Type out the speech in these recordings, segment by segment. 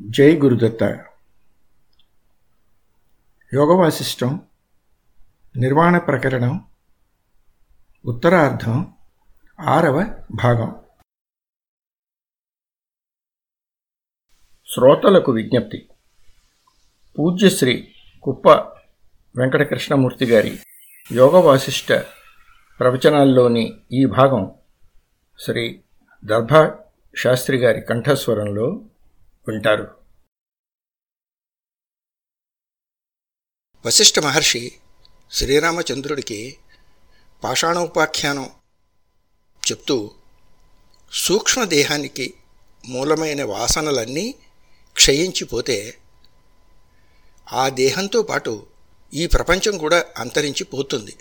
జై గురుదత్త. యోగవాసిష్టం నిర్వాణ ప్రకరణం ఉత్తరార్ధం ఆరవ భాగం. శ్రోతలకు విజ్ఞప్తి. పూజ్యశ్రీ కుప్ప వెంకటకృష్ణమూర్తి గారి యోగవాసిష్ట ప్రవచనాల్లోని ఈ భాగం శ్రీ దర్భా శాస్త్రి గారి కంఠస్వరంలో ఉంటారు. వశిష్ఠ మహర్షి శ్రీరామచంద్రుడికి పాషాణోపాఖ్యానం చెప్తూ సూక్ష్మదేహానికి మూలమైన వాసనలన్నీ క్షయించిపోతే ఆ దేహంతో పాటు ఈ ప్రపంచం కూడా అంతరించిపోతుంది.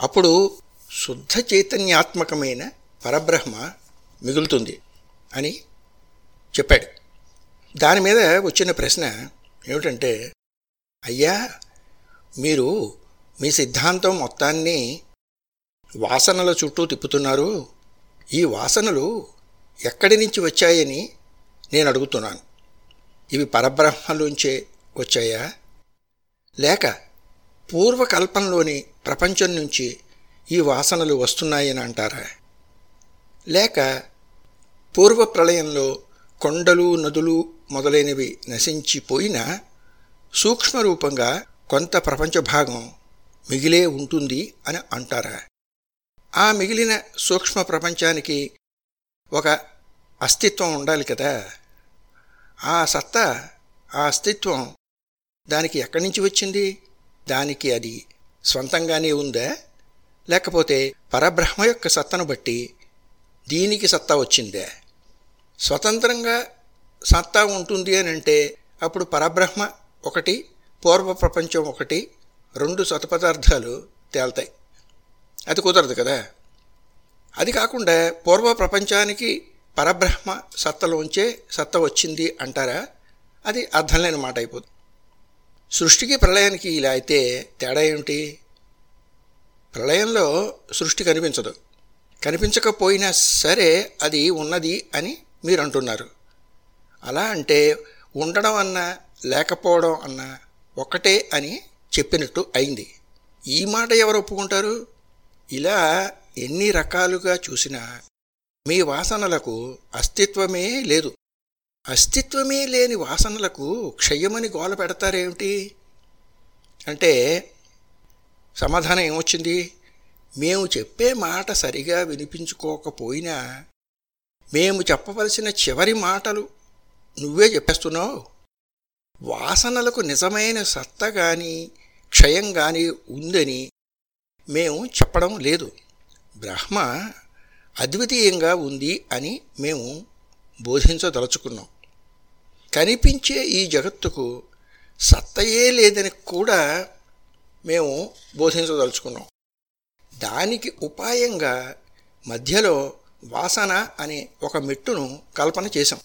అప్పుడు శుద్ధ చైతన్యాత్మకమైన పరబ్రహ్మ మిగులుతుంది అని చెప్పాడు. దాని మీద వచ్చిన ప్రశ్న ఏమిటంటే అయ్యా మీరు మీ సిద్ధాంతం మొత్తాన్ని వాసనల చుట్టూ తిప్పుతున్నారు. ఈ వాసనలు ఎక్కడి నుంచి వచ్చాయని నేను అడుగుతున్నాను. ఇవి పరబ్రహ్మలోంచే వచ్చాయా? లేక పూర్వకల్పంలోని ప్రపంచం నుంచి ఈ వాసనలు వస్తున్నాయని అంటారా? లేక పూర్వ ప్రళయంలో కొండలు నదులు మొదలైనవి నశించిపోయినా సూక్ష్మరూపంగా కొంత ప్రపంచ భాగం మిగిలే ఉంటుంది అని అంటారా. ఆ మిగిలిన సూక్ష్మ ప్రపంచానికి ఒక అస్తిత్వం ఉండాలి కదా. ఆ సత్తా ఆ అస్తిత్వం దానికి ఎక్కడి నుంచి వచ్చింది? దానికి అది స్వంతంగానే ఉందా? లేకపోతే పరబ్రహ్మ యొక్క సత్తను బట్టి దీనికి సత్తా వచ్చిందే? స్వతంత్రంగా సత్తా ఉంటుంది అని అంటే అప్పుడు పరబ్రహ్మ ఒకటి పూర్వ ప్రపంచం ఒకటి రెండు సతపదార్థాలు తేల్తాయి. అది కుదరదు కదా. అది కాకుండా పూర్వ ప్రపంచానికి పరబ్రహ్మ సత్తలోంచే సత్త వచ్చింది అంటారా? అది అర్థం లేని మాట అయిపోతుంది సృష్టికి ప్రళయానికి ఇలా అయితే తేడా ఏమిటి? ప్రళయంలో సృష్టి కనిపించదు. కనిపించకపోయినా సరే అది ఉన్నది అని మీరు అంటున్నారు అలా అంటే ఉండడం అన్నా లేకపోవడం అన్నా ఒకటే అని చెప్పినట్టు అయింది. ఈ మాట ఎవరు ఒప్పుకుంటారు? ఇలా ఎన్ని రకాలుగా చూసినా మీ వాసనలకు అస్తిత్వమే లేదు. అస్తిత్వమే లేని వాసనలకు క్షయమని గోల పెడతారేమిటి? అంటే సమాధానం ఏమొచ్చింది? మేము చెప్పే మాట సరిగా వినిపించుకోకపోయినా మేము చెప్పవలసిన చివరి మాటలు నువ్వే చెప్పేస్తున్నావు. వాసనలకు నిజమైన సత్త కానీ క్షయం కానీ ఉందని మేము చెప్పడం లేదు. బ్రహ్మ అద్వితీయంగా ఉంది అని మేము బోధించదలుచుకున్నాం. కనిపించే ఈ జగత్తుకు సత్తయే లేదని కూడా మేము బోధించదలుచుకున్నాం. దానికి ఉపాయంగా మధ్యలో వాసన అనే ఒక మెట్టును కల్పన చేశాం.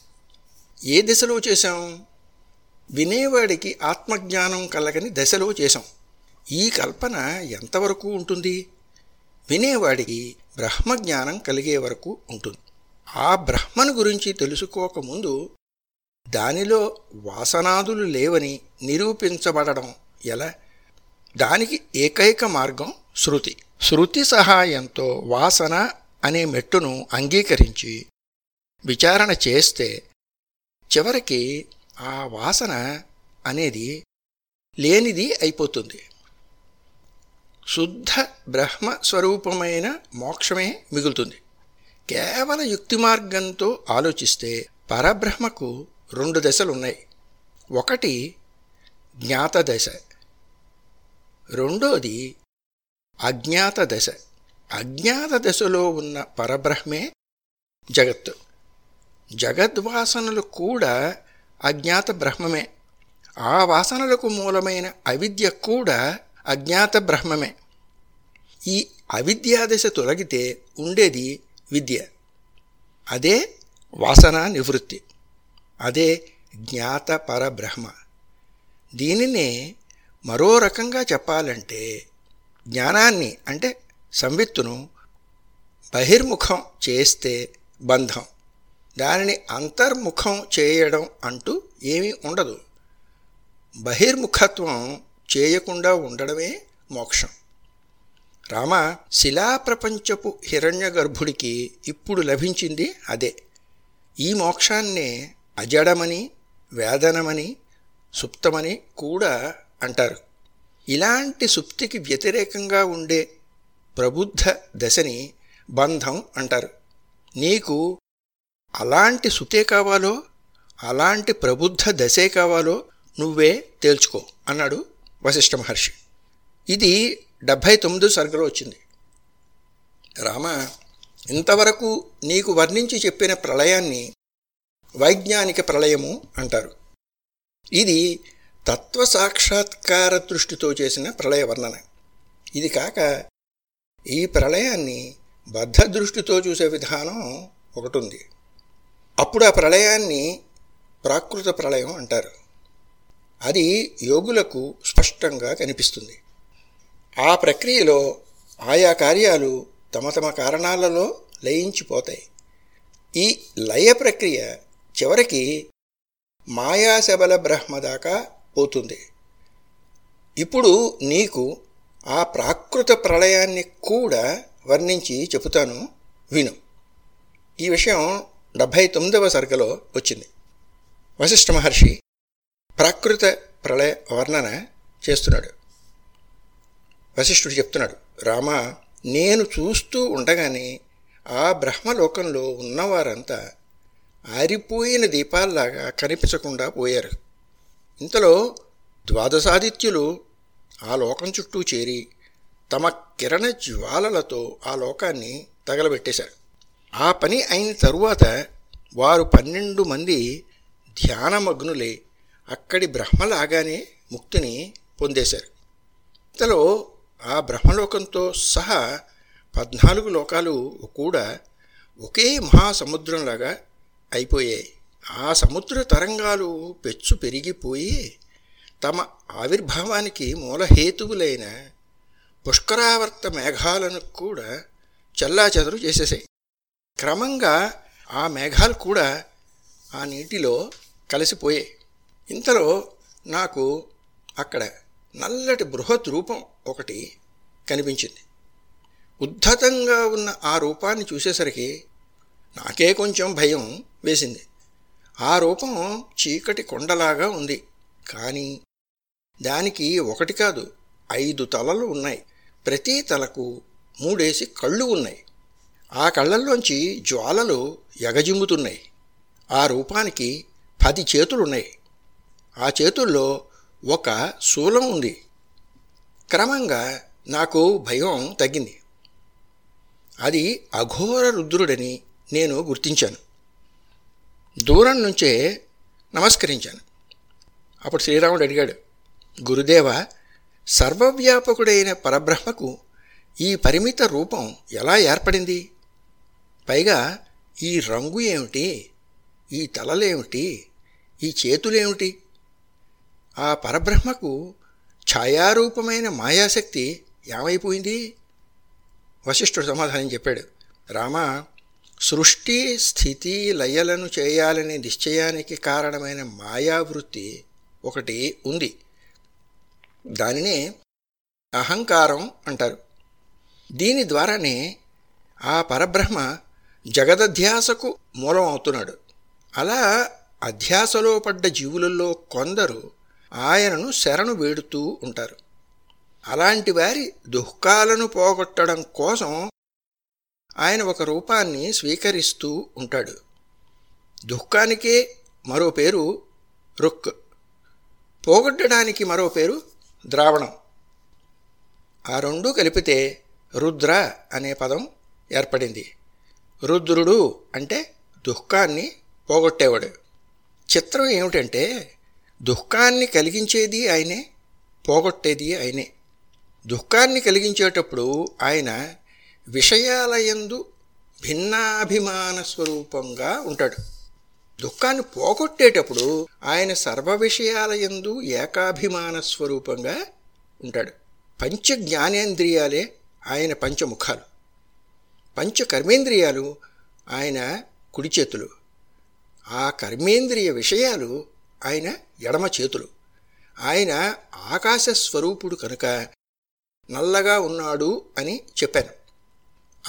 ఏ దశలో చేశాం? వినేవాడికి ఆత్మజ్ఞానం కలగని దశలో చేశాం. ఈ కల్పన ఎంతవరకు ఉంటుంది? వినేవాడికి బ్రహ్మజ్ఞానం కలిగే వరకు ఉంటుంది. ఆ బ్రహ్మను గురించి తెలుసుకోకముందు దానిలో వాసనాదులు లేవని నిరూపించబడడం ఎలా? దానికి ఏకైక మార్గం శృతి. శృతి సహాయంతో వాసన అనే మెట్టును అంగీకరించి విచారణ చేస్తే చివరికి ఆ వాసన అనేది లేనిది అయిపోతుంది. శుద్ధ బ్రహ్మ స్వరూపమైన మోక్షమే మిగులుతుంది. కేవల యుక్తి మార్గంతో ఆలోచిస్తే పరబ్రహ్మకు రెండు దశలు ఉన్నాయి ఒకటి జ్ఞాత దశ రెండోది అజ్ఞాత దశ. అజ్ఞాత దశలో ఉన్న పరబ్రహ్మే జగత్తు. జగద్వాసనలు కూడా అజ్ఞాత బ్రహ్మమే. ఆ వాసనలకు మూలమైన అవిద్య కూడా అజ్ఞాత బ్రహ్మమే. ఈ అవిద్యాదశ తొలగితే ఉండేది విద్య. అదే వాసన నివృత్తి. అదే జ్ఞాత పరబ్రహ్మ. దీనినే మరో రకంగా చెప్పాలంటే జ్ఞానాన్ని అంటే సంవిత్తును బహిర్ముఖం చేస్తే బంధం. దానిని అంతర్ముఖం చేయడం అంటూ ఏమీ ఉండదు. బహిర్ముఖత్వం చేయకుండా ఉండడమే మోక్షం. రామ శిలాప్రపంచపు హిరణ్య గర్భుడికి ఇప్పుడు లభించింది అదే. ఈ మోక్షాన్నే అజడమని వేదనమని సుప్తమని కూడా అంటారు. ఇలాంటి సుప్తికి వ్యతిరేకంగా ఉండే ప్రబుద్ధ దశని బంధం అంటారు. నీకు అలాంటి సుతే కావాలో అలాంటి ప్రబుద్ధ దశే కావాలో నువ్వే తేల్చుకో అన్నాడు వశిష్ఠ మహర్షి. ఇది డెబ్భై తొమ్మిది సరుకులో వచ్చింది. రామ ఇంతవరకు నీకు వర్ణించి చెప్పిన ప్రళయాన్ని వైజ్ఞానిక ప్రళయము అంటారు. ఇది తత్వ సాక్షాత్కార దృష్టితో చేసిన ప్రళయ వర్ణన. ఇది కాక ఈ ప్రళయాన్ని బద్ధ దృష్టితో చూసే విధానం ఒకటి ఉంది అప్పుడు ఆ ప్రళయాన్ని ప్రాకృత ప్రళయం అంటారు. అది యోగులకు స్పష్టంగా కనిపిస్తుంది. ఆ ప్రక్రియలో ఆయా కార్యాలు తమ తమ కారణాలలో లయించిపోతాయి. ఈ లయ ప్రక్రియ చివరికి మాయాశబల బ్రహ్మ దాకా పోతుంది. ఇప్పుడు నీకు ఆ ప్రాకృత ప్రళయాన్ని కూడా వర్ణించి చెబుతాను విను. ఈ విషయం డెబ్భై తొమ్మిదవ సరుకలో వచ్చింది. వశిష్ఠ మహర్షి ప్రాకృత ప్రళయ వర్ణన చేస్తున్నాడు. వశిష్ఠుడు చెప్తున్నాడు రామ నేను చూస్తూ ఉండగానే ఆ బ్రహ్మలోకంలో ఉన్నవారంతా ఆరిపోయిన దీపాల్లాగా కనిపించకుండా పోయారు. ఇంతలో ద్వాదశాదిత్యులు ఆ లోకం చుట్టూ చేరి తమ కిరణ జ్వాలలతో ఆ లోకాన్ని తగలబెట్టేశారు. ఆ పని అయిన తరువాత వారు పన్నెండు మంది ధ్యానమగ్నులే అక్కడి బ్రహ్మలాగానే ముక్తిని పొందేశారు. ఇంతలో ఆ బ్రహ్మలోకంతో సహా పద్నాలుగు లోకాలు కూడా ఒకే మహాసముద్రంలాగా అయిపోయాయి. ఆ సముద్ర తరంగాలు పెచ్చు పెరిగిపోయి తమ ఆవిర్భావానికి మూలహేతువులైన పుష్కరావర్త మేఘాలను కూడా చెల్లాచెదరు చేసేసాయి. క్రమంగా ఆ మేఘాలు కూడా ఆ నీటిలో కలిసిపోయాయి. ఇంతలో నాకు అక్కడ నల్లటి బృహత్ రూపం ఒకటి కనిపించింది. ఉద్ధతంగా ఉన్న ఆ రూపాన్ని చూసేసరికి నాకే కొంచెం భయం వేసింది. ఆ రూపం చీకటి కొండలాగా ఉంది. కానీ దానికి ఒకటి కాదు ఐదు తలలు ఉన్నాయి. ప్రతి తలకు మూడేసి కళ్ళు ఉన్నాయి. ఆ కళ్ళల్లోంచి జ్వాలలు ఎగజిమ్ముతున్నాయి. ఆ రూపానికి పది చేతులున్నాయి. ఆ చేతుల్లో ఒక శూలం ఉంది. క్రమంగా నాకు భయం తగ్గింది. అది అఘోర రుద్రుడని నేను గుర్తించాను. దూరం నుంచే నమస్కరించాను. అప్పుడు శ్రీరాముడు అడిగాడు గురుదేవ సర్వవ్యాపకుడైన పరబ్రహ్మకు ఈ పరిమిత రూపం ఎలా ఏర్పడింది? పైగా ఈ రంగు ఏమిటి? ఈ తలలేమిటి? ఈ చేతులేమిటి? ఆ పరబ్రహ్మకు ఛాయారూపమైన మాయాశక్తి ఏమైపోయింది? వశిష్ఠుడు సమాధానం చెప్పాడు. రామ సృష్టి స్థితి లయలను చేయాలనే నిశ్చయానికి కారణమైన మాయావృత్తి ఒకటి ఉంది. దానినే అహంకారం అంటారు. దీని ద్వారానే ఆ పరబ్రహ్మ జగదధ్యాసకు మూలం అవుతున్నాడు. అలా అధ్యాసలో పడ్డ జీవులలో కొందరు ఆయనను శరణు వేడుతూ ఉంటారు. అలాంటి వారి దుఃఖాలను పోగొట్టడం కోసం ఆయన ఒక రూపాన్ని స్వీకరిస్తూ ఉంటాడు. దుఃఖానికే మరో పేరు రుక్. పోగొట్టడానికి మరో పేరు ద్రావణం. ఆ రెండు కలిపితే రుద్ర అనే పదం ఏర్పడింది. రుద్రుడు అంటే దుఃఖాన్ని పోగొట్టేవాడు. చిత్రం ఏమిటంటే దుఃఖాన్ని కలిగించేది ఆయనే పోగొట్టేది ఆయనే. దుఃఖాన్ని కలిగించేటప్పుడు ఆయన విషయాలయందు భిన్నాభిమాన స్వరూపంగా ఉంటాడు. దుఃఖాన్ని పోగొట్టేటప్పుడు ఆయన సర్వ విషయాల ఎందు ఏకాభిమాన స్వరూపంగా ఉంటాడు. పంచ జ్ఞానేంద్రియాలే ఆయన పంచముఖాలు. పంచ కర్మేంద్రియాలు ఆయన కుడి చేతులు. ఆ కర్మేంద్రియ విషయాలు ఆయన ఎడమ చేతులు. ఆయన ఆకాశ స్వరూపుడు కనుక నల్లగా ఉన్నాడు అని చెప్పాను.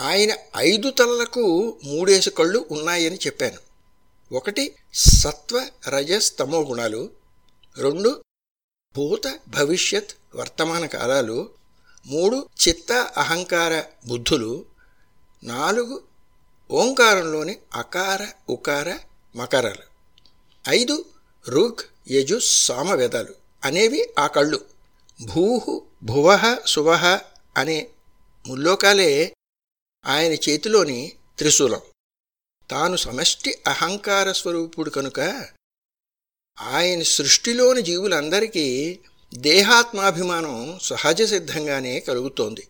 ఆయన ఐదు తలలకు మూడేసు కళ్ళు ఉన్నాయని చెప్పాను. ఒకటి సత్వ రజస్ తమో గుణాలు. రెండు భూత భవిష్యత్ వర్తమాన కాలాలు. మూడు చిత్త అహంకార బుద్ధులు. నాలుగు ఓంకారంలోని అకార ఉకార మకరాలు. ఐదు రుగ్ యజు సామవేదాలు. అనేవి ఆ కళ్ళు. భూహు భువహ సువహ అనే ముల్లోకాలే ఆయన చేతిలోని త్రిశూలం. తాను సమష్టి అహంకార స్వరూపుడు కనుక ఆయన సృష్టిలోని జీవులందరికీ దేహాత్మాభిమానం సహజ సిద్ధంగానే కలుగుతోంది.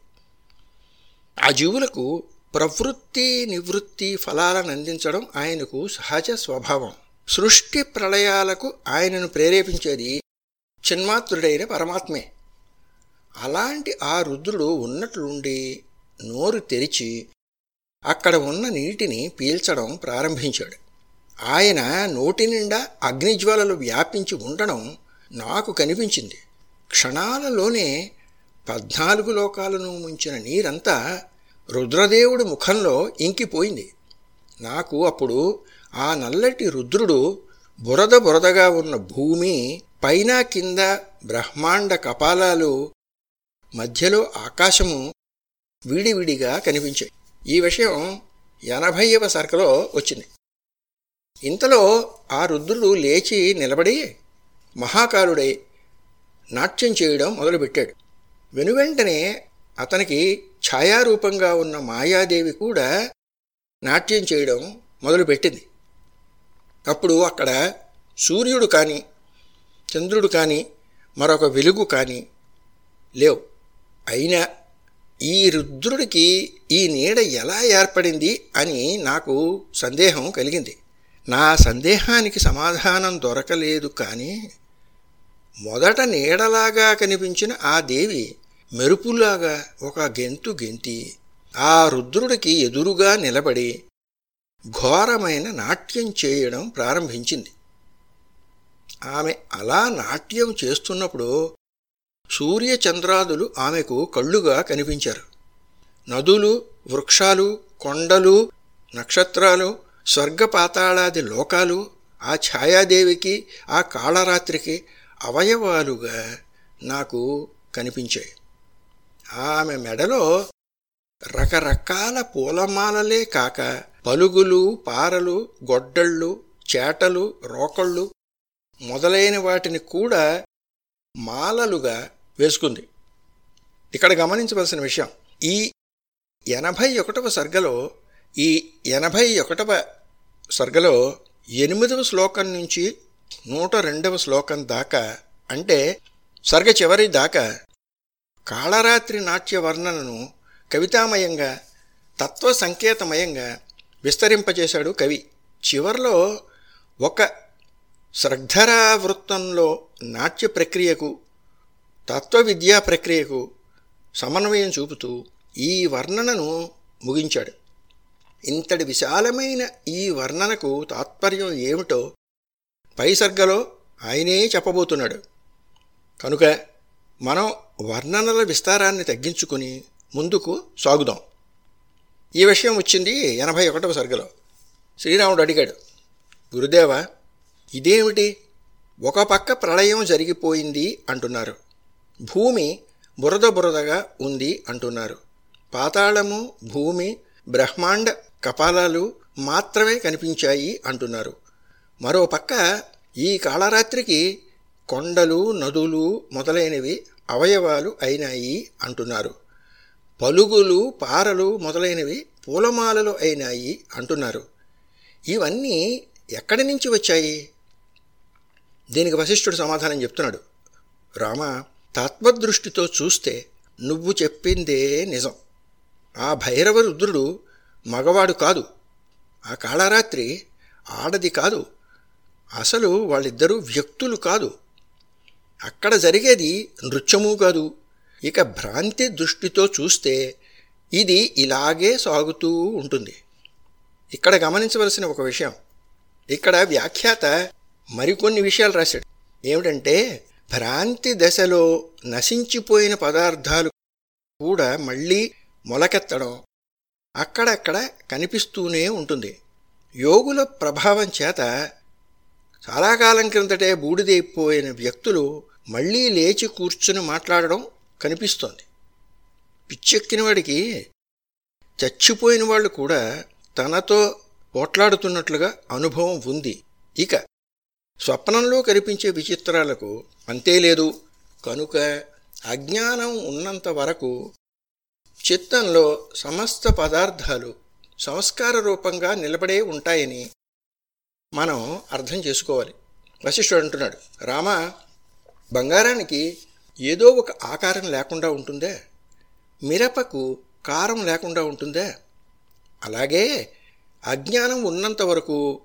ఆ జీవులకు ప్రవృత్తి నివృత్తి ఫలాలను అందించడం ఆయనకు సహజ స్వభావం. సృష్టి ప్రళయాలకు ఆయనను ప్రేరేపించేది చిన్మాత్రుడైన పరమాత్మే. అలాంటి ఆ రుద్రుడు ఉన్నట్లుండి నోరు తెరిచి అక్కడ ఉన్న నీటిని పీల్చడం ప్రారంభించాడు. ఆయన నోటి నిండా అగ్నిజ్వాలలు వ్యాపించి ఉండడం నాకు కనిపించింది. క్షణాలలోనే పద్నాలుగు లోకాలను ముంచిన నీరంతా రుద్రదేవుడి ముఖంలో ఇంకిపోయింది. నాకు అప్పుడు ఆ నల్లటి రుద్రుడు బురద బురదగా ఉన్న భూమి పైన కింద బ్రహ్మాండ కపాలాలు మధ్యలో ఆకాశము విడివిడిగా కనిపించాయి. ఈ విషయం ఎనభైవ సరుకులో వచ్చింది. ఇంతలో ఆ రుద్రుడు లేచి నిలబడి మహాకాలుడై నాట్యం చేయడం మొదలుపెట్టాడు. వెనువెంటనే అతనికి ఛాయారూపంగా ఉన్న మాయాదేవి కూడా నాట్యం చేయడం మొదలుపెట్టింది. అప్పుడు అక్కడ సూర్యుడు కానీ చంద్రుడు కానీ మరొక వెలుగు కానీ లేవు. అయినా ఈ రుద్రుడికి ఈ నీడ ఎలా ఏర్పడింది అని నాకు సందేహం కలిగింది. నా సందేహానికి సమాధానం దొరకలేదు కానీ మొదట నీడలాగా కనిపించిన ఆ దేవి మెరుపులాగా ఒక గెంతు గెంతి ఆ రుద్రుడికి ఎదురుగా నిలబడి ఘోరమైన నాట్యం చేయడం ప్రారంభించింది. ఆమె అలా నాట్యం చేస్తున్నప్పుడు సూర్యచంద్రాదులు ఆమెకు కళ్ళుగా కనిపించారు. నదులు వృక్షాలు కొండలు నక్షత్రాలు స్వర్గపాతాళాది లోకాలు ఆ ఛాయాదేవికి ఆ కాళరాత్రికి అవయవాలుగా నాకు కనిపించాయి. ఆమె మెడలో రకరకాల పూలమాలలే కాక పలుగులు పారలు గొడ్డళ్ళు చేటలు రోకళ్ళు మొదలైన వాటిని కూడా మాలలుగా వేసుకుంది. ఇక్కడ గమనించవలసిన విషయం ఈ ఎనభై ఒకటవ సర్గలో ఈ ఎనభై ఒకటవ సర్గలో ఎనిమిదవ శ్లోకం నుంచి నూట రెండవ శ్లోకం దాకా అంటే సర్గ చివరి దాకా కాళరాత్రి నాట్య వర్ణనను కవితామయంగా తత్వ సంకేతమయంగా విస్తరింపజేశాడు కవి. చివర్లో ఒక శ్రద్ధరా వృత్తంలో నాట్య ప్రక్రియకు తత్వ విద్యా ప్రక్రియకు సమన్వయం చూపుతూ ఈ వర్ణనను ముగించాడు. ఇంతటి విశాలమైన ఈ వర్ణనకు తాత్పర్యం ఏమిటో పై సర్గలో ఆయనే చెప్పబోతున్నాడు. కనుక మనం వర్ణనల విస్తారాన్ని తగ్గించుకుని ముందుకు సాగుదాం. ఈ విషయం వచ్చింది ఎనభై ఒకటవ సర్గలో. శ్రీరాముడు అడిగాడు గురుదేవ ఇదేమిటి? ఒక పక్క ప్రళయం జరిగిపోయింది అంటున్నారు. భూమి బురద బురదగా ఉంది అంటున్నారు. పాతాళము భూమి బ్రహ్మాండ కపాలాలు మాత్రమే కనిపించాయి అంటున్నారు. మరోపక్క ఈ కాళరాత్రికి కొండలు నదులు మొదలైనవి అవయవాలు అయినాయి అంటున్నారు. పలుగులు పారలు మొదలైనవి పూలమాలలు అయినాయి అంటున్నారు. ఇవన్నీ ఎక్కడి నుంచి వచ్చాయి? దీనికి వశిష్ఠుడు సమాధానం చెప్తున్నాడు. రామ తత్వదృష్టితో చూస్తే నువ్వు చెప్పిందే నిజం. ఆ భైరవ రుద్రుడు మగవాడు కాదు. ఆ కాళరాత్రి ఆడది కాదు. అసలు వాళ్ళిద్దరూ వ్యక్తులు కాదు. అక్కడ జరిగేది నృత్యము కాదు. ఇక భ్రాంతి దృష్టితో చూస్తే ఇది ఇలాగే సాగుతూ ఉంటుంది. ఇక్కడ గమనించవలసిన ఒక విషయం. ఇక్కడ వ్యాఖ్యాత మరికొన్ని విషయాలు రాశాడు. ఏమిటంటే భ్రాంతి దశలో నశించిపోయిన పదార్థాలు కూడా మళ్ళీ మొలకెత్తడం అక్కడక్కడ కనిపిస్తూనే ఉంటుంది. యోగుల ప్రభావం చేత చాలా కాలం క్రిందటే బూడిదైపోయిన వ్యక్తులు మళ్ళీ లేచి కూర్చుని మాట్లాడడం కనిపిస్తోంది. పిచ్చెక్కిన వాడికి చచ్చిపోయిన వాళ్ళు కూడా తనతో పోట్లాడుతున్నట్లుగా అనుభవం ఉంది. ఇక స్వప్నంలో కనిపించే విచిత్రాలకు అంతే లేదు. కనుక అజ్ఞానం ఉన్నంత వరకు చిత్తంలో సమస్త పదార్థాలు సంస్కార రూపంగా నిలబడే ఉంటాయని మనం అర్థం చేసుకోవాలి. వశిష్ఠుడు అంటున్నాడు రామ బంగారానికి ఏదో ఒక ఆకారం లేకుండా ఉంటుందే? మిరపకు కారం లేకుండా ఉంటుందే? అలాగే అజ్ఞానం ఉన్నంత వరకు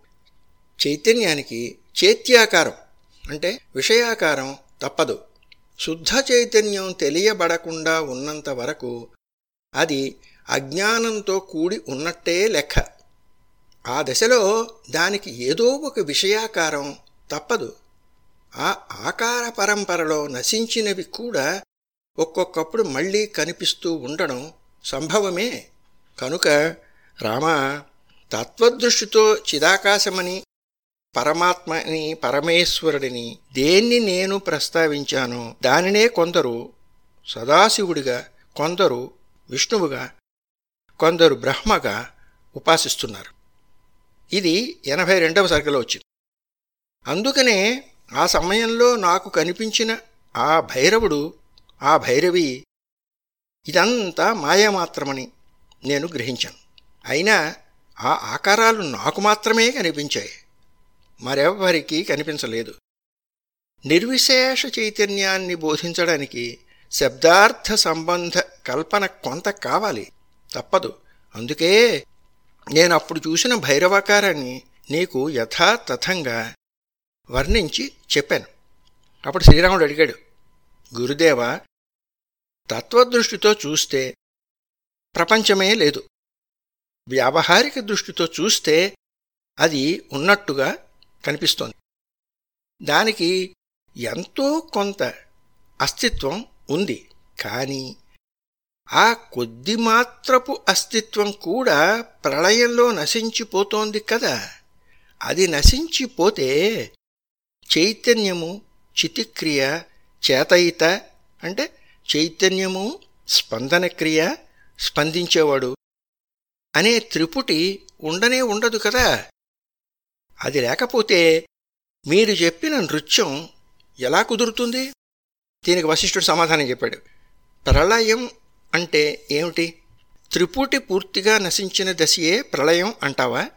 చైతన్యానికి చేత్యాకారం అంటే విషయాకారం తప్పదు. శుద్ధ చైతన్యం తెలియబడకుండా ఉన్నంత వరకు అది అజ్ఞానంతో కూడి ఉన్నట్టే లెక్క. ఆ దశలో దానికి ఏదో ఒక విషయాకారం తప్పదు. ఆ ఆకార పరంపరలో నశించినవి కూడా ఒక్కొక్కప్పుడు మళ్ళీ కనిపిస్తూ ఉండడం సంభవమే. కనుక రామ తత్వదృష్టితో చిదాకాశమని పరమాత్మని పరమేశ్వరుడిని దేన్ని నేను ప్రస్తావించానో దానినే కొందరు సదాశివుడిగా కొందరు విష్ణువుగా కొందరు బ్రహ్మగా ఉపాసిస్తున్నారు. ఇది ఎనభై రెండవ సర్గలో వచ్చింది. అందుకనే ఆ సమయంలో నాకు కనిపించిన ఆ భైరవుడు ఆ భైరవి ఇదంతా మాయమాత్రమని నేను గ్రహించాను. అయినా ఆ ఆకారాలు నాకు మాత్రమే కనిపించాయి. మరెవ్వరికీ కనిపించలేదు. నిర్విశేష చైతన్యాన్ని బోధించడానికి శబ్దార్థ సంబంధ కల్పన కొంత కావాలి. తప్పదు. అందుకే నేను అప్పుడు చూసిన భైరవాకారాన్ని నీకు యథాతథంగా వర్ణించి చెప్పాను. అప్పుడు శ్రీరాముడు అడిగాడు గురుదేవ తత్వదృష్టితో చూస్తే ప్రపంచమే లేదు. వ్యావహారిక దృష్టితో చూస్తే అది ఉన్నట్టుగా కనిపిస్తోంది. దానికి ఎంతో కొంత అస్తిత్వం ఉంది. కానీ ఆ కొద్ది మాత్రపు అస్తిత్వం కూడా ప్రళయంలో నశించిపోతోంది కదా. అది నశించిపోతే చైతన్యము చితిక్రియ చేతయిత అంటే చైతన్యము స్పందనక్రియ స్పందించేవాడు అనే త్రిపుటి ఉండనే ఉండదు కదా. అది లేకపోతే మీరు చెప్పిన నృత్యం ఎలా కుదురుతుంది? దీనికి వశిష్ఠుడు సమాధానం చెప్పాడు. ప్రళయం అంటే ఏమిటి? త్రిపుటి పూర్తిగా నశించిన దశయే ప్రళయం అంటావా?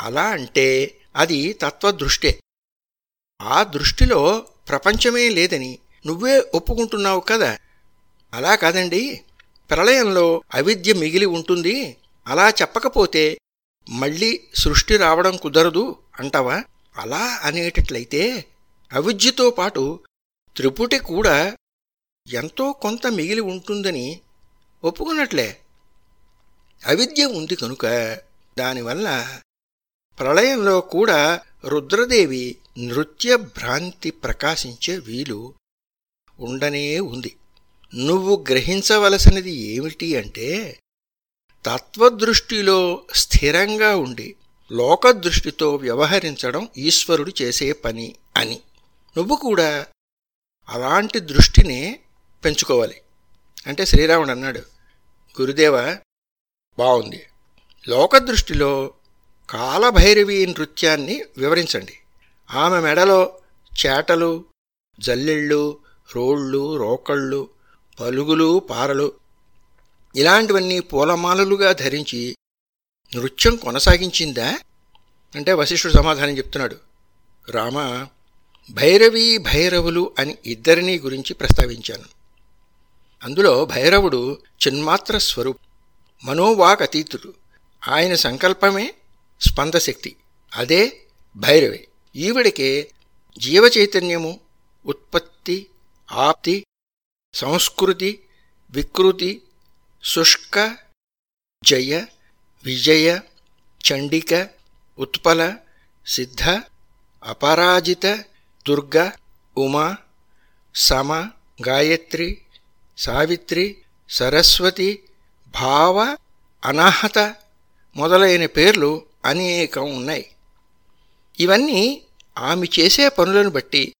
అలా అంటే అది తత్వదృష్టే. ఆ దృష్టిలో ప్రపంచమే లేదని నువ్వే ఒప్పుకుంటున్నావు కదా? అలా కాదండి. ప్రళయంలో అవిద్య మిగిలి ఉంటుంది. అలా చెప్పకపోతే మళ్ళీ సృష్టి రావడం కుదరదు అంటావా? అలా అనేటట్లయితే అవిద్యతో పాటు త్రిపుటి కూడా ఎంతో కొంత మిగిలి ఉంటుందని ఒప్పుకున్నట్లే. అవిద్య ఉంది కనుక దానివల్ల ప్రళయంలో కూడా రుద్రదేవి నృత్య భ్రాంతి ప్రకాశించే వీలు ఉండనే ఉంది. నువ్వు గ్రహించవలసినది ఏమిటి అంటే తత్వదృష్టిలో స్థిరంగా ఉండి లోకదృష్టితో వ్యవహరించడం ఈశ్వరుడు చేసే పని అని. నువ్వు కూడా అలాంటి దృష్టినే పెంచుకోవాలి. అంటే శ్రీరాముడు అన్నాడు గురుదేవ బాగుంది. లోకదృష్టిలో కాలభైరవి నృత్యాన్ని వివరించండి. ఆమె మెడలో చేటలు జల్లెళ్ళు రోళ్ళు రోకళ్ళు పలుగులు పారలు ఇలాంటివన్నీ పూలమాలలుగా ధరించి నృత్యం కొనసాగించిందా? అంటే వశిష్ఠుడు సమాధానం చెప్తున్నాడు. రామ భైరవి భైరవులు అని ఇద్దరినీ గురించి ప్రస్తావించాను. అందులో భైరవుడు చిన్మాత్ర స్వరూప్ మనోవాక్ అతీతుడు. ఆయన సంకల్పమే స్పందశక్తి అదే భైరవి. ఈవిడికే జీవచైతన్యము ఉత్పత్తి ఆప్తి సంస్కృతి వికృతి శుష్క జయ విజయ చండిక ఉత్పల సిద్ధ అపరాజిత దుర్గ ఉమా సమ గాయత్రి సావిత్రి సరస్వతి భావ అనాహత మొదలైన పేర్లు అనేకం ఉన్నాయి. ఇవన్నీ ఆమె చేసే పనులను బట్టి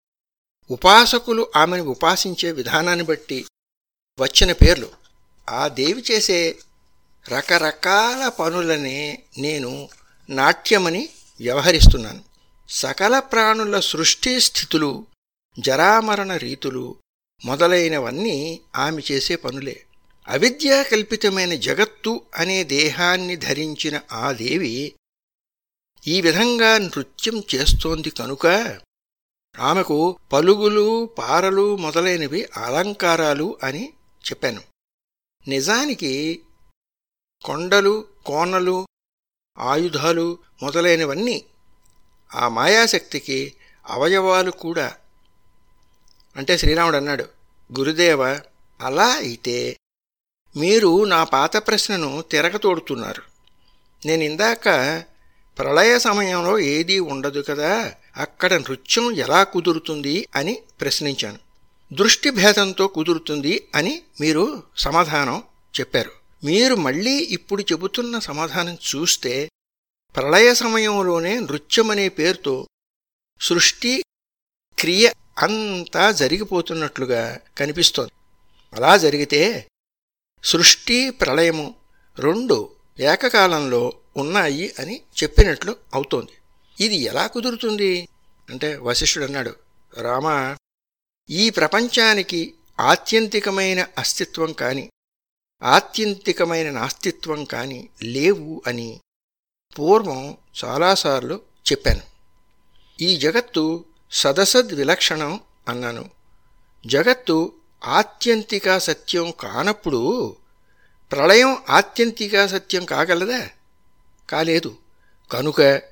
ఉపాసకులు ఆమెను ఉపాసించే విధానాన్ని బట్టి వచ్చిన పేర్లు. ఆ దేవి చేసే రకరకాల పనులనే నేను నాట్యమని వ్యవహరిస్తున్నాను. సకల ప్రాణుల సృష్టి స్థితులు జరామరణ రీతులు మొదలైనవన్నీ ఆమె చేసే పనులే. అవిద్యా కల్పితమైన జగత్తు అనే దేహాన్ని ధరించిన ఆ దేవి ఈ విధంగా నృత్యం చేస్తోంది కనుక ఆమెకు పలుగులు పారలు మొదలైనవి అలంకారాలు అని చెప్పాను. నిజానికి కొండలు కోనలు ఆయుధాలు మొదలైనవన్నీ ఆ మాయాశక్తికి అవయవాలు కూడా. అంటే శ్రీరాముడు అన్నాడు గురుదేవ అలా అయితే మీరు నా పాత ప్రశ్నను తిరగతోడుతున్నారు. నేను ఇందాక ప్రళయ సమయంలో ఏదీ ఉండదు కదా అక్కడ నృత్యం ఎలా కుదురుతుంది అని ప్రశ్నించాను. దృష్టి భేదంతో కుదురుతుంది అని మీరు సమాధానం చెప్పారు. మీరు మళ్ళీ ఇప్పుడు చెబుతున్న సమాధానం చూస్తే ప్రళయ సమయంలోనే నృత్యం అనే పేరుతో సృష్టి క్రియ అంతా జరిగిపోతున్నట్లుగా కనిపిస్తోంది. అలా జరిగితే సృష్టి ప్రళయము రెండు ఏకకాలంలో ఉన్నాయి అని చెప్పినట్లు అవుతోంది. ఇది ఎలా కుదురుతుంది? అంటే వశిష్ఠుడు అన్నాడు రామ ఈ ప్రపంచానికి ఆత్యంతికమైన అస్తిత్వం కాని ఆత్యంతికమైన నాస్తిత్వం కాని లేవు అని పూర్వం చాలాసార్లు చెప్పాను. ఈ జగత్తు సదసద్ విలక్షణం అన్నాను. జగత్తు ఆత్యంతిక సత్యం కానప్పుడు ప్రళయం ఆత్యంతిక సత్యం కాగలదా? కాలేదు. కనుక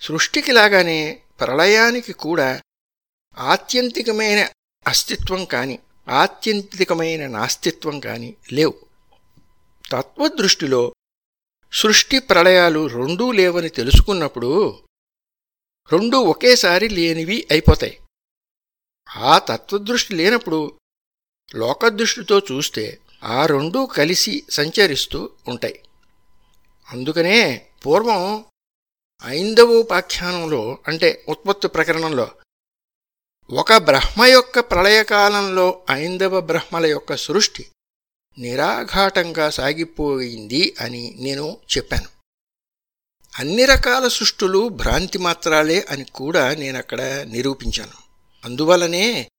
సృష్టికి లాగానే ప్రళయానికి కూడా ఆత్యంతికమైన అస్తిత్వం కాని ఆత్యంతికమైన నాస్తిత్వం కాని లేవు. తత్వదృష్టిలో సృష్టి ప్రళయాలు రెండూ లేవని తెలుసుకున్నప్పుడు రెండూ ఒకేసారి లేనివి అయిపోతాయి. ఆ తత్వదృష్టి లేనప్పుడు లోకదృష్టితో చూస్తే ఆ రెండూ కలిసి సంచరిస్తూ ఉంటాయి. అందుకనే పూర్వం ఐందవోపాఖ్యానంలో అంటే ఉత్పత్తి ప్రకరణంలో ఒక బ్రహ్మ యొక్క ప్రళయకాలంలో ఐందవ బ్రహ్మల యొక్క సృష్టి నిరాఘాటంగా సాగిపోయింది అని నేను చెప్పాను. అన్ని రకాల సృష్టులు భ్రాంతి మాత్రాలే అని కూడా నేనక్కడ నిరూపించాను. అందువలనే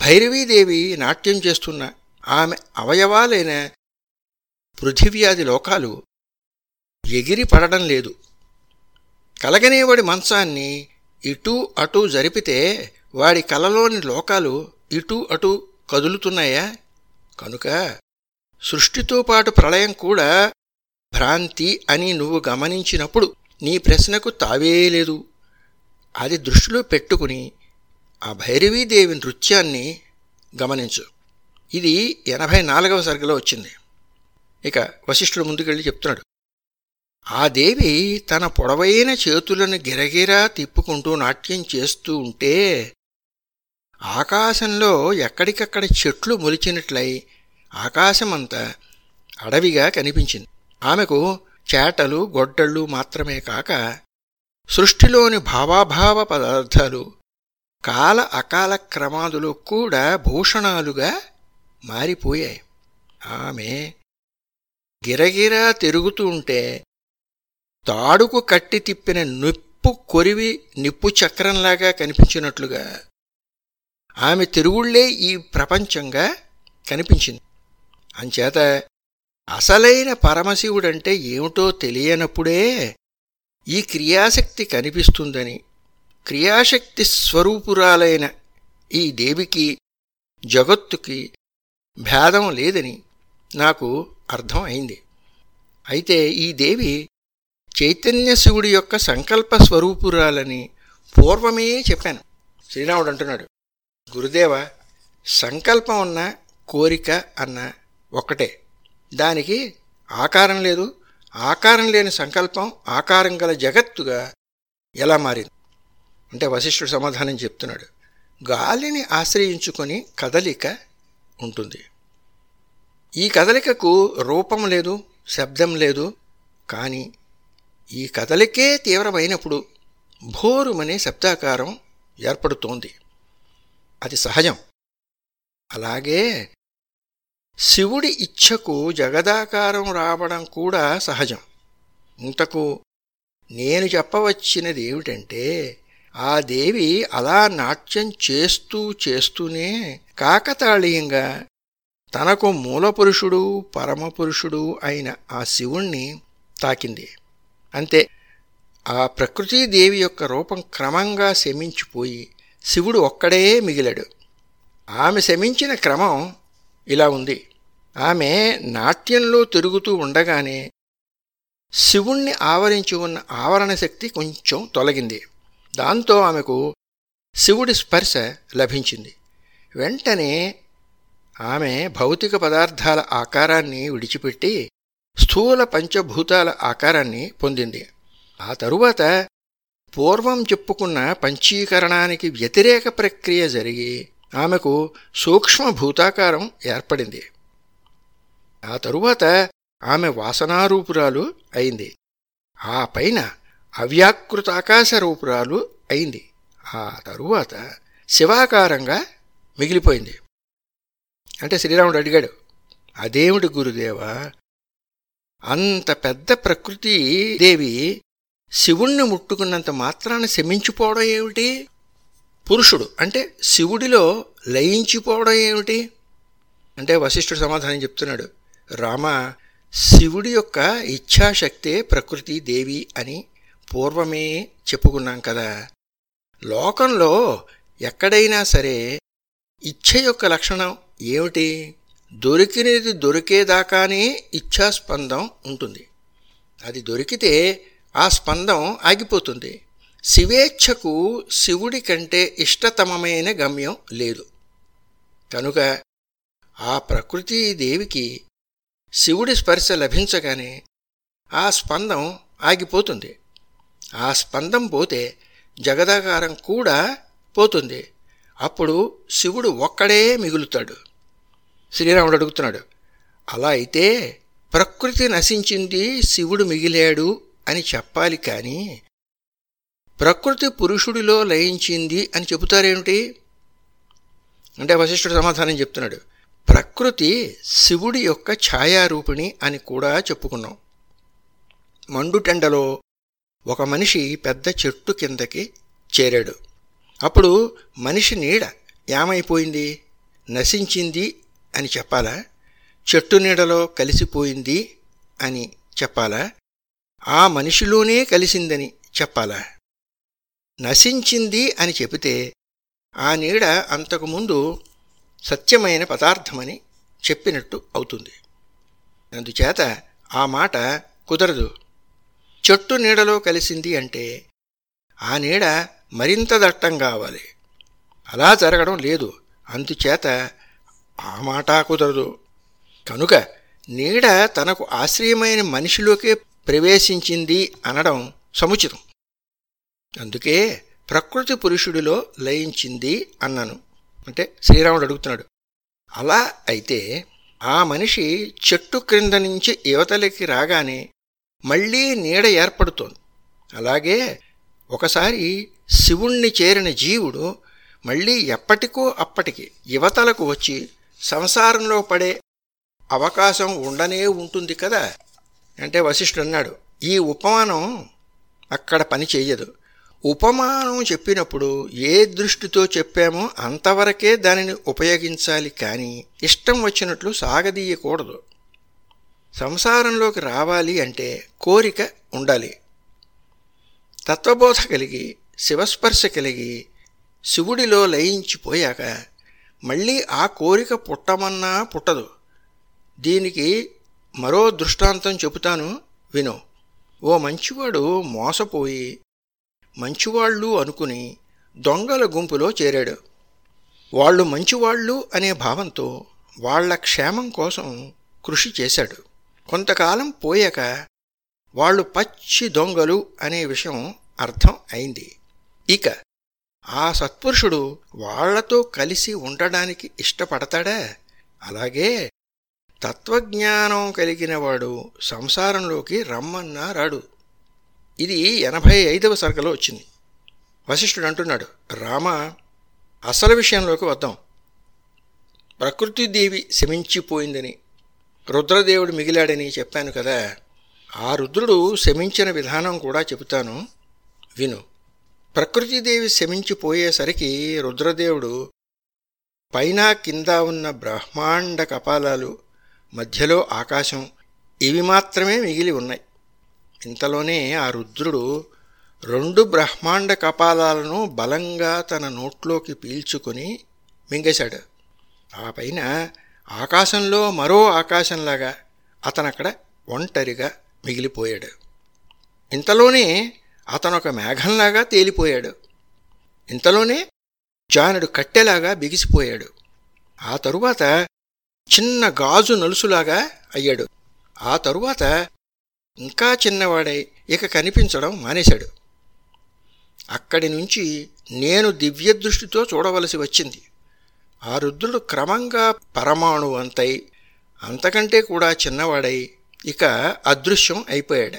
భైరవీదేవి నాట్యం చేస్తున్న ఆమె అవయవాలైన పృథివ్యాది లోకాలు ఎగిరి పడడం లేదు. కలగనేవాడి మంచాన్ని ఇటూ అటూ జరిపితే వాడి కలలోని లోకాలు ఇటూ అటూ కదులుతున్నాయా? కనుక సృష్టితో పాటు ప్రళయం కూడా భ్రాంతి అని నువ్వు గమనించినప్పుడు నీ ప్రశ్నకు తావే లేదు. అది దృష్టిలో పెట్టుకుని ఆ భైరవీదేవి నృత్యాన్ని గమనించు. ఇది ఎనభై నాలుగవ సరిగలో వచ్చింది. ఇక వశిష్ఠుడు ముందుకెళ్ళి చెప్తున్నాడు. ఆ దేవి తన పొడవైన చేతులను గిరగిరా తిప్పుకుంటూ నాట్యం చేస్తూ ఉంటే ఆకాశంలో ఎక్కడికక్కడ చెట్లు మొలిచినట్లయి ఆకాశమంతా అడవిగా కనిపించింది. ఆమెకు చేటలు గొడ్డళ్ళు మాత్రమే కాక సృష్టిలోని భావాభావ పదార్థాలు కాల అకాల క్రమాదులు కూడా భూషణాలుగా మారిపోయాయి. ఆమె గిరగిరా తిరుగుతూ ఉంటే తాడుకు కట్టి తిప్పిన నిప్పు కొరివి నిప్పు చక్రంలాగా కనిపించినట్లుగా ఆమె తిరుగుళ్ళే ఈ ప్రపంచంగా కనిపించింది. అంచేత అసలైన పరమశివుడంటే ఏమిటో తెలియనప్పుడే ఈ క్రియాశక్తి కనిపిస్తుందని క్రియాశక్తి స్వరూపురాలైన ఈ దేవికి జగత్తుకి భేదం లేదని నాకు అర్థం అయింది అయితే ఈ దేవి చైతన్య శివుడి యొక్క సంకల్ప స్వరూపురాలని పూర్వమే చెప్పాను. శ్రీరాముడు అంటున్నాడు గురుదేవ సంకల్పం అన్న కోరిక అన్న ఒక్కటే. దానికి ఆకారం లేదు. ఆకారం లేని సంకల్పం ఆకారం గల జగత్తుగా ఎలా మారింది? అంటే వశిష్ఠుడు సమాధానం చెప్తున్నాడు. గాలిని ఆశ్రయించుకొని కదలిక ఉంటుంది. ఈ కదలికకు రూపం లేదు శబ్దం లేదు కానీ ఈ కదలికే తీవ్రమైనప్పుడు భోరుమనే శబ్దాకారం ఏర్పడుతోంది. అది సహజం. అలాగే శివుడి ఇచ్ఛకు జగదాకారం రావడం కూడా సహజం. ఇంతకు నేను చెప్పవచ్చినది ఏమిటంటే ఆ దేవి అలా నాట్యం చేస్తూ చేస్తూనే కాకతాళీయంగా తనకు మూలపురుషుడు పరమపురుషుడు అయిన ఆ శివుణ్ణి తాకింది. అంతే. ఆ ప్రకృతీదేవి యొక్క రూపం క్రమంగా శమించిపోయి శివుడు ఒక్కడే మిగిలాడు. ఆమె శమించిన క్రమం ఇలా ఉంది. ఆమె నాట్యంలో తిరుగుతూ ఉండగానే శివుణ్ణి ఆవరించి ఉన్న ఆవరణ శక్తి కొంచెం తొలగింది. దాంతో ఆమెకు శివుడి స్పర్శ లభించింది. వెంటనే ఆమె భౌతిక పదార్థాల ఆకారాన్ని విడిచిపెట్టి స్థూల పంచభూతాల ఆకారాన్ని పొందింది. ఆ తరువాత పూర్వం చెప్పుకున్న పంచీకరణానికి వ్యతిరేక ప్రక్రియ జరిగి ఆమెకు సూక్ష్మ భూతాకారం ఏర్పడింది. ఆ తరువాత ఆమె వాసనారూపురాలు అయింది. ఆ పైన అవ్యాకృతాకాశ రూపురాలు అయింది. ఆ తరువాత శివాకారంగా మిగిలిపోయింది. అంటే శ్రీరాముడు అడిగాడు అదేమిటి గురుదేవా అంత పెద్ద ప్రకృతి దేవి శివుణ్ణి ముట్టుకున్నంత మాత్రాన శమించిపోవడం ఏమిటి? పురుషుడు అంటే శివుడిలో లయించిపోవడం ఏమిటి? అంటే వశిష్ఠుడు సమాధానం చెప్తున్నాడు. రామ శివుడి యొక్క ఇచ్ఛాశక్తే ప్రకృతి దేవి అని పూర్వమే చెప్పుకున్నాం కదా. లోకంలో ఎక్కడైనా సరే ఇచ్ఛ యొక్క లక్షణం ఏమిటి? దొరికినది దొరికేదాకానే ఇచ్ఛాస్పందం ఉంటుంది. అది దొరికితే ఆ స్పందం ఆగిపోతుంది. శివేచ్ఛకు శివుడి కంటే ఇష్టతమమైన గమ్యం లేదు. కనుక ఆ ప్రకృతి దేవికి శివుడి స్పర్శ లభించగానే ఆ స్పందం ఆగిపోతుంది. ఆ స్పందం పోతే జగదాకారం కూడా పోతుంది. అప్పుడు శివుడు ఒక్కడే మిగులుతాడు. శ్రీరాముడు అడుగుతున్నాడు అలా అయితే ప్రకృతి నశించింది శివుడు మిగిలాడు అని చెప్పాలి కానీ ప్రకృతి పురుషుడిలో లయించింది అని చెబుతారేమిటి? అంటే వశిష్ఠుడు సమాధానం చెప్తున్నాడు. ప్రకృతి శివుడి యొక్క ఛాయారూపిణి అని కూడా చెప్పుకున్నాం. మండుటెండలో ఒక మనిషి పెద్ద చెట్టు కిందకి చేరాడు. అప్పుడు మనిషి నీడ ఏమైపోయింది? నశించింది అని చెప్పాలా? చెట్టు నీడలో కలిసిపోయింది అని చెప్పాలా? ఆ మనిషిలోనే కలిసిందని చెప్పాలా. నశించింది అని చెబితే ఆ నీడ అంతకుముందు సత్యమైన పదార్థమని చెప్పినట్టు అవుతుంది. అందుచేత ఆ మాట కుదరదు. చెట్టు నీడలో కలిసింది అంటే ఆ నీడ మరింత దట్టం కావాలి. అలా జరగడం లేదు. అందుచేత ఆ మాట కుదరదు. కనుక నీడ తనకు ఆశ్రయమైన మనిషిలోకే ప్రవేశించింది అనడం సముచితం. అందుకే ప్రకృతి పురుషుడిలో లయించింది అన్నాను. అంటే శ్రీరాముడు అడుగుతున్నాడు. అలా అయితే ఆ మనిషి చెట్టు క్రింద నుంచి యువతలకి రాగానే మళ్ళీ నీడ ఏర్పడుతోంది. అలాగే ఒకసారి శివుణ్ణి చేరిన జీవుడు మళ్ళీ ఎప్పటికో అప్పటికి యువతలకు వచ్చి సంసారంలో పడే అవకాశం ఉండనే ఉంటుంది కదా. అంటే వశిష్ఠుడు అన్నాడు ఈ ఉపమానం అక్కడ పని చేయదు ఉపమానం చెప్పినప్పుడు ఏ దృష్టితో చెప్పామో అంతవరకే దానిని ఉపయోగించాలి కానీ ఇష్టం వచ్చినట్లు సాగదీయకూడదు. సంసారంలోకి రావాలి అంటే కోరిక ఉండాలి. తత్వబోధ కలిగి శివస్పర్శ కలిగి శివుడిలో లయించిపోయాక మళ్ళీ ఆ కోరిక పుట్టమన్నా పుట్టదు. దీనికి మరో దృష్టాంతం చెబుతాను విను. ఓ మంచివాడు మోసపోయి మంచివాళ్ళు అనుకుని దొంగల గుంపులో చేరాడు. వాళ్ళు మంచివాళ్ళు అనే భావంతో వాళ్ళ క్షేమం కోసం కృషి చేశాడు. కొంతకాలం పోయాక వాళ్ళు పచ్చి దొంగలు అనే విషయం అర్థం అయింది. ఇక ఆ సత్పురుషుడు వాళ్ళతో కలిసి ఉండడానికి ఇష్టపడతాడా? అలాగే తత్వజ్ఞానం కలిగినవాడు సంసారంలోకి రమ్మన్నా రాడు ఇది ఎనభై ఐదవ సరుకలో వచ్చింది. వశిష్ఠుడు అంటున్నాడు రామ అసలు విషయంలోకి వద్దాం. ప్రకృతిదేవి శమించిపోయిందని రుద్రదేవుడు మిగిలాడని చెప్పాను కదా. ఆ రుద్రుడు శమించిన విధానం కూడా చెబుతాను విను. ప్రకృతిదేవి శమించిపోయేసరికి రుద్రదేవుడు పైన కింద ఉన్న బ్రహ్మాండ కపాలాలు మధ్యలో ఆకాశం ఇవి మాత్రమే మిగిలి ఉన్నాయి. ఇంతలోనే ఆ రుద్రుడు రెండు బ్రహ్మాండ కపాలాలను బలంగా తన నోట్లోకి పీల్చుకొని మింగేశాడు. ఆ పైన ఆకాశంలో మరో ఆకాశంలాగా అతనక్కడ ఒంటరిగా మిగిలిపోయాడు. ఇంతలోనే అతనొక మేఘంలాగా తేలిపోయాడు. ఇంతలోనే జానుడు కట్టెలాగా బిగిసిపోయాడు. ఆ తరువాత చిన్న గాజు నలుసులాగా అయ్యాడు. ఆ తరువాత ఇంకా చిన్నవాడై ఇక కనిపించడం మానేశాడు. అక్కడి నుంచి నేను దివ్య దృష్టితో చూడవలసి వచ్చింది. ఆ రుద్రుడు క్రమంగా పరమాణు అంతై అంతకంటే కూడా చిన్నవాడై ఇక అదృశ్యం అయిపోయాడు.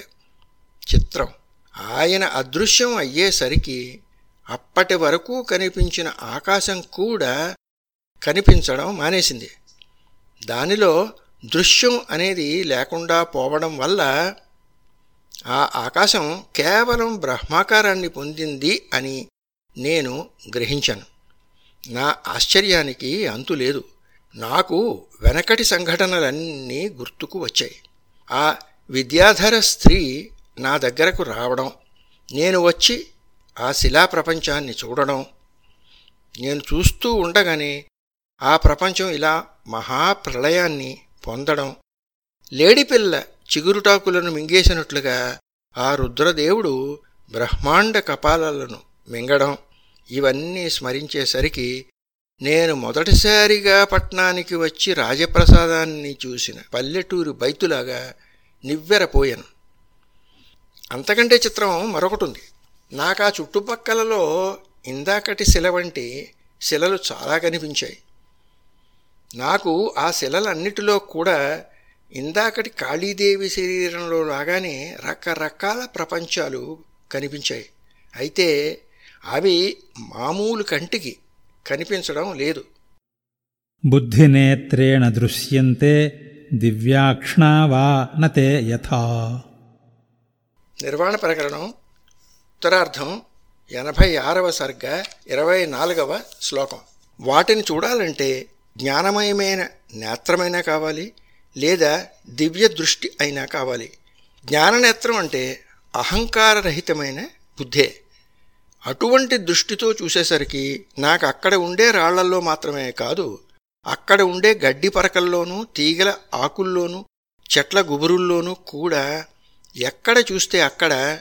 చిత్రం. ఆయన అదృశ్యం అయ్యేసరికి అప్పటి వరకు కనిపించిన ఆకాశం కూడా కనిపించడం మానేసింది. దానిలో దృశ్యం అనేది లేకుండా పోవడం వల్ల ఆ ఆకాశం కేవలం బ్రహ్మాకారాన్ని పొందింది అని నేను గ్రహించాను. నా ఆశ్చర్యానికి అంతు లేదు. నాకు వెనకటి సంఘటనలన్నీ గుర్తుకు వచ్చాయి. ఆ విద్యాధర స్త్రీ నా దగ్గరకు రావడం నేను వచ్చి ఆ శిలా ప్రపంచాన్ని చూడడం నేను చూస్తూ ఉండగానే ఆ ప్రపంచం ఇలా మహాప్రళయాన్ని పొందడం లేడిపిల్ల చిగురుటాకులను మింగేసినట్లుగా ఆ రుద్రదేవుడు బ్రహ్మాండ కపాలాలను మింగడం ఇవన్నీ స్మరించేసరికి నేను మొదటిసారిగా పట్నానికి వచ్చి రాజప్రసాదాన్ని చూసిన పల్లెటూరు బైతులాగా నివ్వెరపోయాను. అంతకంటే చిత్రం మరొకటి ఉంది నాకు ఆ చుట్టుపక్కలలో ఇందాకటి శిల వంటి శిలలు చాలా కనిపించాయి. నాకు ఆ శిలలన్నిటిలో కూడా ఇందాకటి కాళీదేవి శరీరంలో లాగానే రకరకాల ప్రపంచాలు కనిపించాయి. అయితే అవి మామూలు కంటికి కనిపించడం లేదు. బుద్ధినేత్రేణ దృశ్యంతే దివ్యాక్ష్ణా వా నతే యథా. నిర్వాణ ప్రకరణం ఉత్తరార్థం ఎనభై ఆరవ సర్గ ఇరవై నాలుగవ శ్లోకం. వాటిని చూడాలంటే జ్ఞానమయమైన నేత్రమైనా కావాలి లేదా దివ్య దృష్టి అయినా కావాలి. జ్ఞాననేత్రం అంటే అహంకారరహితమైన బుద్ధే. అటువంటి దృష్టితో చూసేసరికి నాకు అక్కడ ఉండే రాళ్ళల్లో మాత్రమే కాదు అక్కడ ఉండే గడ్డి పరకల్లోనూ తీగల ఆకుల్లోనూ చెట్ల గుబురుల్లోనూ కూడా ఎక్కడ చూస్తే అక్కడ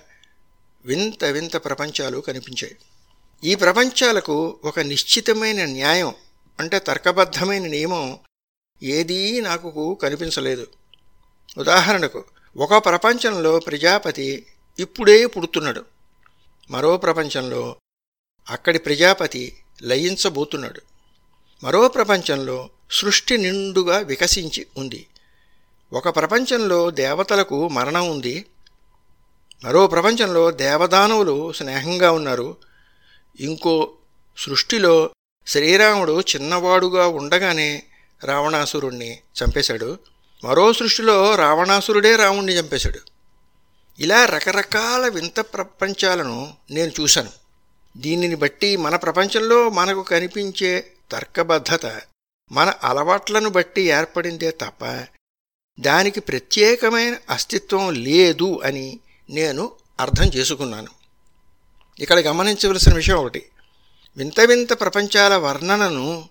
వింత వింత ప్రపంచాలు కనిపించాయి. ఈ ప్రపంచాలకు ఒక నిశ్చితమైన న్యాయం అంటే తర్కబద్ధమైన నియమం ఏదీ నాకు కనిపించలేదు. ఉదాహరణకు ఒక ప్రపంచంలో ప్రజాపతి ఇప్పుడే పుడుతున్నాడు. మరో ప్రపంచంలో అక్కడి ప్రజాపతి లయించబోతున్నాడు. మరో ప్రపంచంలో సృష్టి నిండుగా వికసించి ఉంది. ఒక ప్రపంచంలో దేవతలకు మరణం ఉంది. మరో ప్రపంచంలో దేవదానవులు స్నేహంగా ఉన్నారు. ఇంకో సృష్టిలో శ్రీరాముడు చిన్నవాడుగా ఉండగానే రావణాసురుణ్ణి చంపేశాడు. మరో సృష్టిలో రావణాసురుడే రాముణ్ణి చంపేశాడు. ఇలా రకరకాల వింత ప్రపంచాలను నేను చూశాను. దీనిని బట్టి మన ప్రపంచంలో మనకు కనిపించే తర్కబద్ధత మన అలవాట్లను బట్టి ఏర్పడిందే తప్ప దానికి ప్రత్యేకమైన అస్తిత్వం లేదు అని నేను అర్థం చేసుకున్నాను. ఇక్కడ గమనించవలసిన విషయం ఒకటి వింత వింత ప్రపంచాల వర్ణనను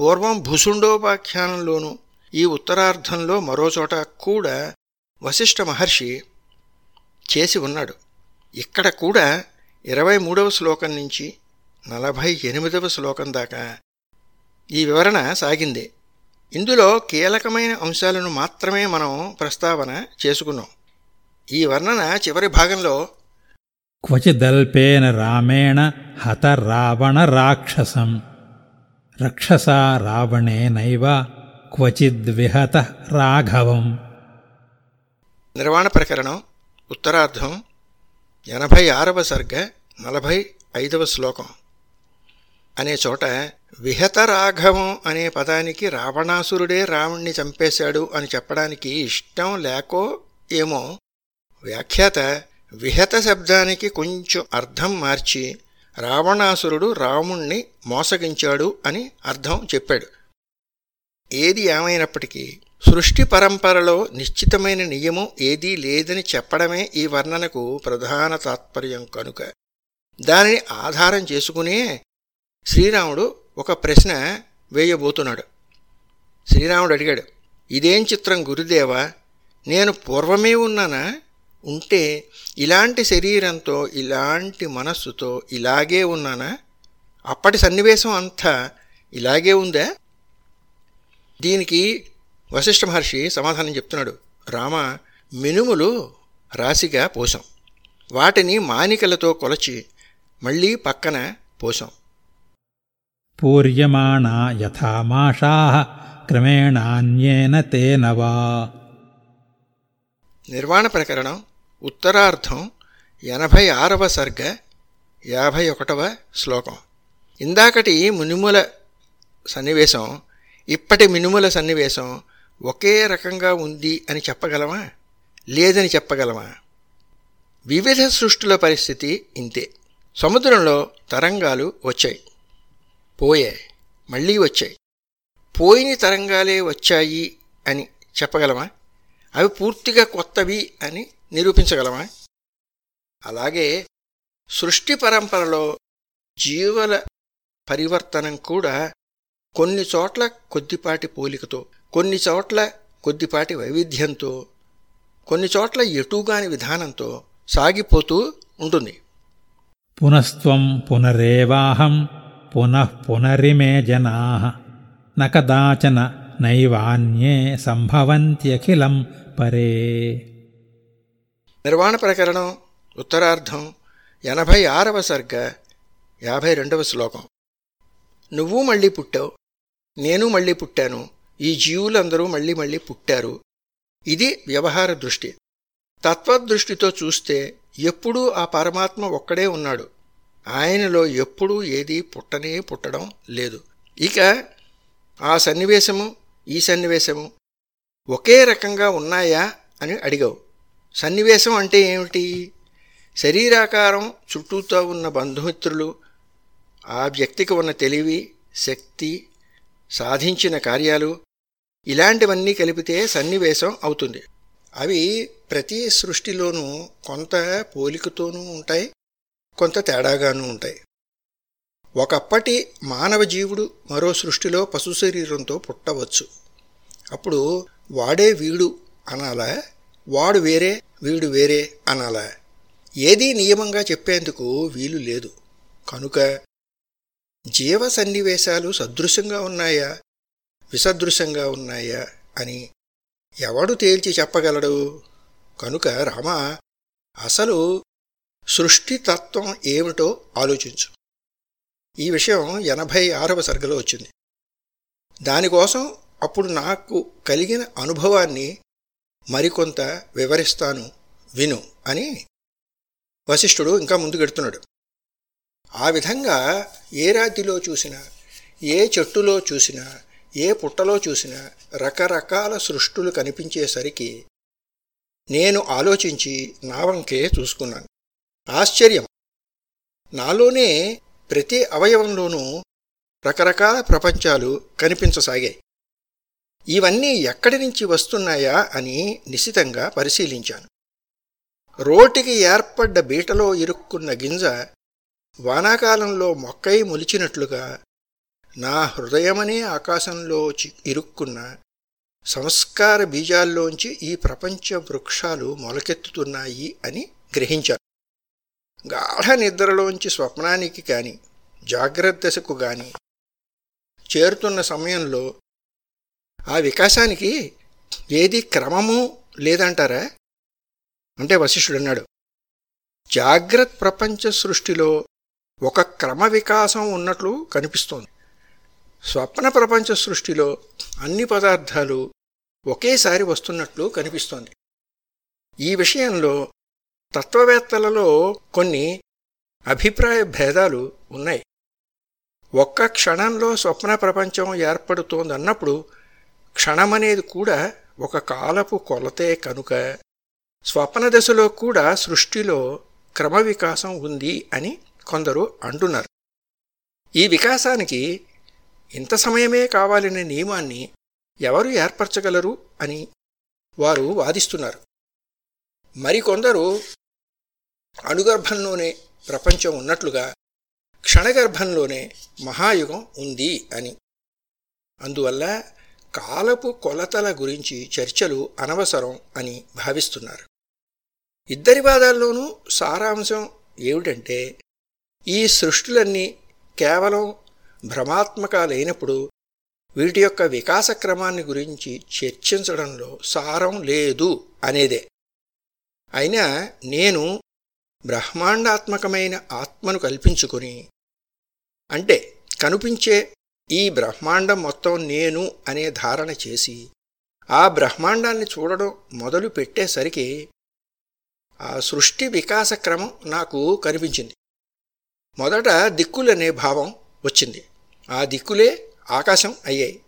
పూర్వం భుసుండోపాఖ్యానంలోనూ ఈ ఉత్తరార్ధంలో మరోచోట కూడా వశిష్ఠ మహర్షి చేసి ఉన్నాడు. ఇక్కడ కూడా ఇరవై మూడవ శ్లోకం నుంచి నలభై ఎనిమిదవ శ్లోకం దాకా ఈ వివరణ సాగింది. ఇందులో కీలకమైన అంశాలను మాత్రమే మనం ప్రస్తావన చేసుకున్నాం. ఈ వర్ణన చివరి భాగంలో క్వచిదల్పేన రామేణ హత రావణ రాక్షసం రక్షసా రావణేనైవ క్వచిద్విహత రాఘవం నిర్వాణ ప్రకరణం ఉత్తరార్ధం ఎనభై ఆరవ సర్గ నలభై ఐదవ శ్లోకం అనే చోట విహత రాఘవం అనే పదానికి రావణాసురుడే రావణ్ణి చంపేశాడు అని చెప్పడానికి ఇష్టం లేకో ఏమో వ్యాఖ్యాత విహత శబ్దానికి కొంచెం అర్థం మార్చి రావణాసురుడు రాముణ్ణి మోసగించాడు అని అర్థం చెప్పాడు. ఏది ఏమైనప్పటికీ సృష్టి పరంపరలో నిశ్చితమైన నియమం ఏదీ లేదని చెప్పడమే ఈ వర్ణనకు ప్రధాన తాత్పర్యం కనుక. దానిని ఆధారం చేసుకునే శ్రీరాముడు ఒక ప్రశ్న వేయబోతున్నాడు. శ్రీరాముడు అడిగాడు ఇదేం చిత్రం గురుదేవా? నేను పూర్వమే ఉన్నానా? ఉంటే ఇలాంటి శరీరంతో ఇలాంటి మనస్సుతో ఇలాగే ఉన్నానా? అప్పటి సన్నివేశం అంతా ఇలాగే ఉందా? దీనికి వశిష్ఠ మహర్షి సమాధానం చెప్తున్నాడు. రామ మినుములు రాశిగా పోసాం వాటిని మానికలతో కొలచి మళ్ళీ పక్కన పోసాం పూర్యమాణ యథామాషా క్రమేణాన్యేన తేనవా? నిర్వాణ ప్రకరణం ఉత్తరార్ధం ఎనభై ఆరవ సర్గ యాభై ఒకటవ శ్లోకం. ఇందాకటి మినుముల సన్నివేశం ఇప్పటి మినుముల సన్నివేశం ఒకే రకంగా ఉంది అని చెప్పగలమా? లేదని చెప్పగలమా? వివిధ సృష్టుల పరిస్థితి ఇంతే. సముద్రంలో తరంగాలు వచ్చాయి. పోయాయి. మళ్ళీ వచ్చాయి. పోయిన తరంగాలే వచ్చాయి అని చెప్పగలమా? అవి పూర్తిగా కొత్తవి అని నిరూపించగలమా? అలాగే సృష్టి పరంపరలో జీవుల పరివర్తనం కూడా కొన్ని చోట్ల కొద్దిపాటి పోలికతో కొన్ని చోట్ల కొద్దిపాటి వైవిధ్యంతో కొన్ని చోట్ల ఎటుగాని విధానంతో సాగిపోతూ ఉంటుంది. పునస్త్వం పునరేవాహం పునః పునరిమే జనా నకదాచన నైవాన్యే సంభవంత్యఖిలం పరే. నిర్వాణ ప్రకరణం ఉత్తరార్ధం ఎనభై ఆరవ సర్గ యాభై రెండవ శ్లోకం. నువ్వు మళ్ళీ పుట్టావు. నేను మళ్ళీ పుట్టాను. ఈ జీవులందరూ మళ్ళీ మళ్ళీ పుట్టారు. ఇది వ్యవహార దృష్టి. తత్వదృష్టితో చూస్తే ఎప్పుడూ ఆ పరమాత్మ ఒక్కడే ఉన్నాడు. ఆయనలో ఎప్పుడూ ఏదీ పుట్టనే పుట్టడం లేదు. ఇక ఆ సన్నివేశము ఈ సన్నివేశము ఒకే రకంగా ఉన్నాయా అని అడిగావు. సన్నివేశం అంటే ఏమిటి? శరీరాకారం చుట్టూతో ఉన్న బంధుమిత్రులు ఆ వ్యక్తికి ఉన్న తెలివి శక్తి సాధించిన కార్యాలు ఇలాంటివన్నీ కలిపితే సన్నివేశం అవుతుంది. అవి ప్రతి సృష్టిలోనూ కొంత పోలికతోనూ ఉంటాయి కొంత తేడాగానూ ఉంటాయి. ఒకప్పటి మానవ జీవుడు మరో సృష్టిలో పశు శరీరంతో పుట్టవచ్చు. అప్పుడు వాడే వీడు అనాలా? వాడు వేరే వీడు వేరే అనాలా. ఏదీ నియమంగా చెప్పేందుకు వీలు లేదు. కనుక జీవ సన్నివేశాలు సదృశ్యంగా ఉన్నాయా? విసదృశ్యంగా ఉన్నాయా? అని ఎవడు తేల్చి చెప్పగలడు? కనుక రామ అసలు సృష్టితత్వం ఏమిటో ఆలోచించు. ఈ విషయం ఎనభై ఆరవ సర్గలో వచ్చింది. దానికోసం అప్పుడు నాకు కలిగిన అనుభవాన్ని మరికొంత వివరిస్తాను విను అని వశిష్ఠుడు ఇంకా ముందుకెడుతున్నాడు ఆ విధంగా ఏ రాతిలో చూసినా ఏ చెట్టులో చూసినా ఏ పుట్టలో చూసినా రకరకాల సృష్టులు కనిపించేసరికి నేను ఆలోచించి నా వంకే చూసుకున్నాను. ఆశ్చర్యం! నాలోనే ప్రతి అవయవంలోనూ రకరకాల ప్రపంచాలు కనిపించసాగాయి. ఇవన్నీ ఎక్కడి నుంచి వస్తున్నాయా అని నిశితంగా పరిశీలించాను. రోటికి ఏర్పడ్డ బీటలో ఇరుక్కున్న గింజ వానాకాలంలో మొక్కై మొలిచినట్లుగా నా హృదయమనే ఆకాశంలో చి- ఇరుక్కున్న సంస్కార బీజాల్లోంచి ఈ ప్రపంచ వృక్షాలు మొలకెత్తుతున్నాయి అని గ్రహించాను. గాఢ నిద్రలోంచి స్వప్నానికి కాని జాగ్రత్త దశకు గాని చేరుతున్న సమయంలో ఆ వికాసానికి ఏది క్రమము లేదంటారా? అంటే వశిష్ఠుడు అన్నాడు జాగ్రత్త ప్రపంచ సృష్టిలో ఒక క్రమ వికాసం ఉన్నట్లు కనిపిస్తోంది. స్వప్న ప్రపంచ సృష్టిలో అన్ని పదార్థాలు ఒకేసారి వస్తున్నట్లు కనిపిస్తోంది. ఈ విషయంలో తత్వవేత్తలలో కొన్ని అభిప్రాయ భేదాలు ఉన్నాయి. ఒక్క క్షణంలో స్వప్న ప్రపంచం ఏర్పడుతోందన్నప్పుడు క్షణమనేది కూడా ఒక కాలపు కొలతే కనుక స్వప్న దశలో కూడా సృష్టిలో క్రమ వికాసం ఉంది అని కొందరు అంటున్నారు. ఈ వికాసానికి ఇంత సమయమే కావాలనే నియమాన్ని ఎవరు ఏర్పరచగలరు అని వారు వాదిస్తున్నారు. మరికొందరు అణుగర్భంలోనే ప్రపంచం ఉన్నట్లుగా క్షణగర్భంలోనే మహాయుగం ఉంది అని. అందువల్ల కాలపు కొలతల గురించి చర్చలు అనవసరం అని భావిస్తున్నారు. ఇద్దరి వాదాల్లోనూ సారాంశం ఏమిటంటే ఈ సృష్టిలన్నీ కేవలం భ్రమాత్మకాలైనప్పుడు వీటి యొక్క వికాస క్రమాన్ని గురించి చర్చించడంలో సారం లేదు అనేదే. అయినా నేను బ్రహ్మాండాత్మకమైన ఆత్మను కల్పించుకొని అంటే కనిపించే ఈ బ్రహ్మాండం మొత్తం నేను అనే ధారణ చేసి ఆ బ్రహ్మాండాన్ని చూడడం మొదలు పెట్టేసరికి ఆ సృష్టి వికాస క్రమం నాకు కనిపించింది. మొదట దిక్కులనే భావం వచ్చింది. ఆ దిక్కులే ఆకాశం అయ్యాయి.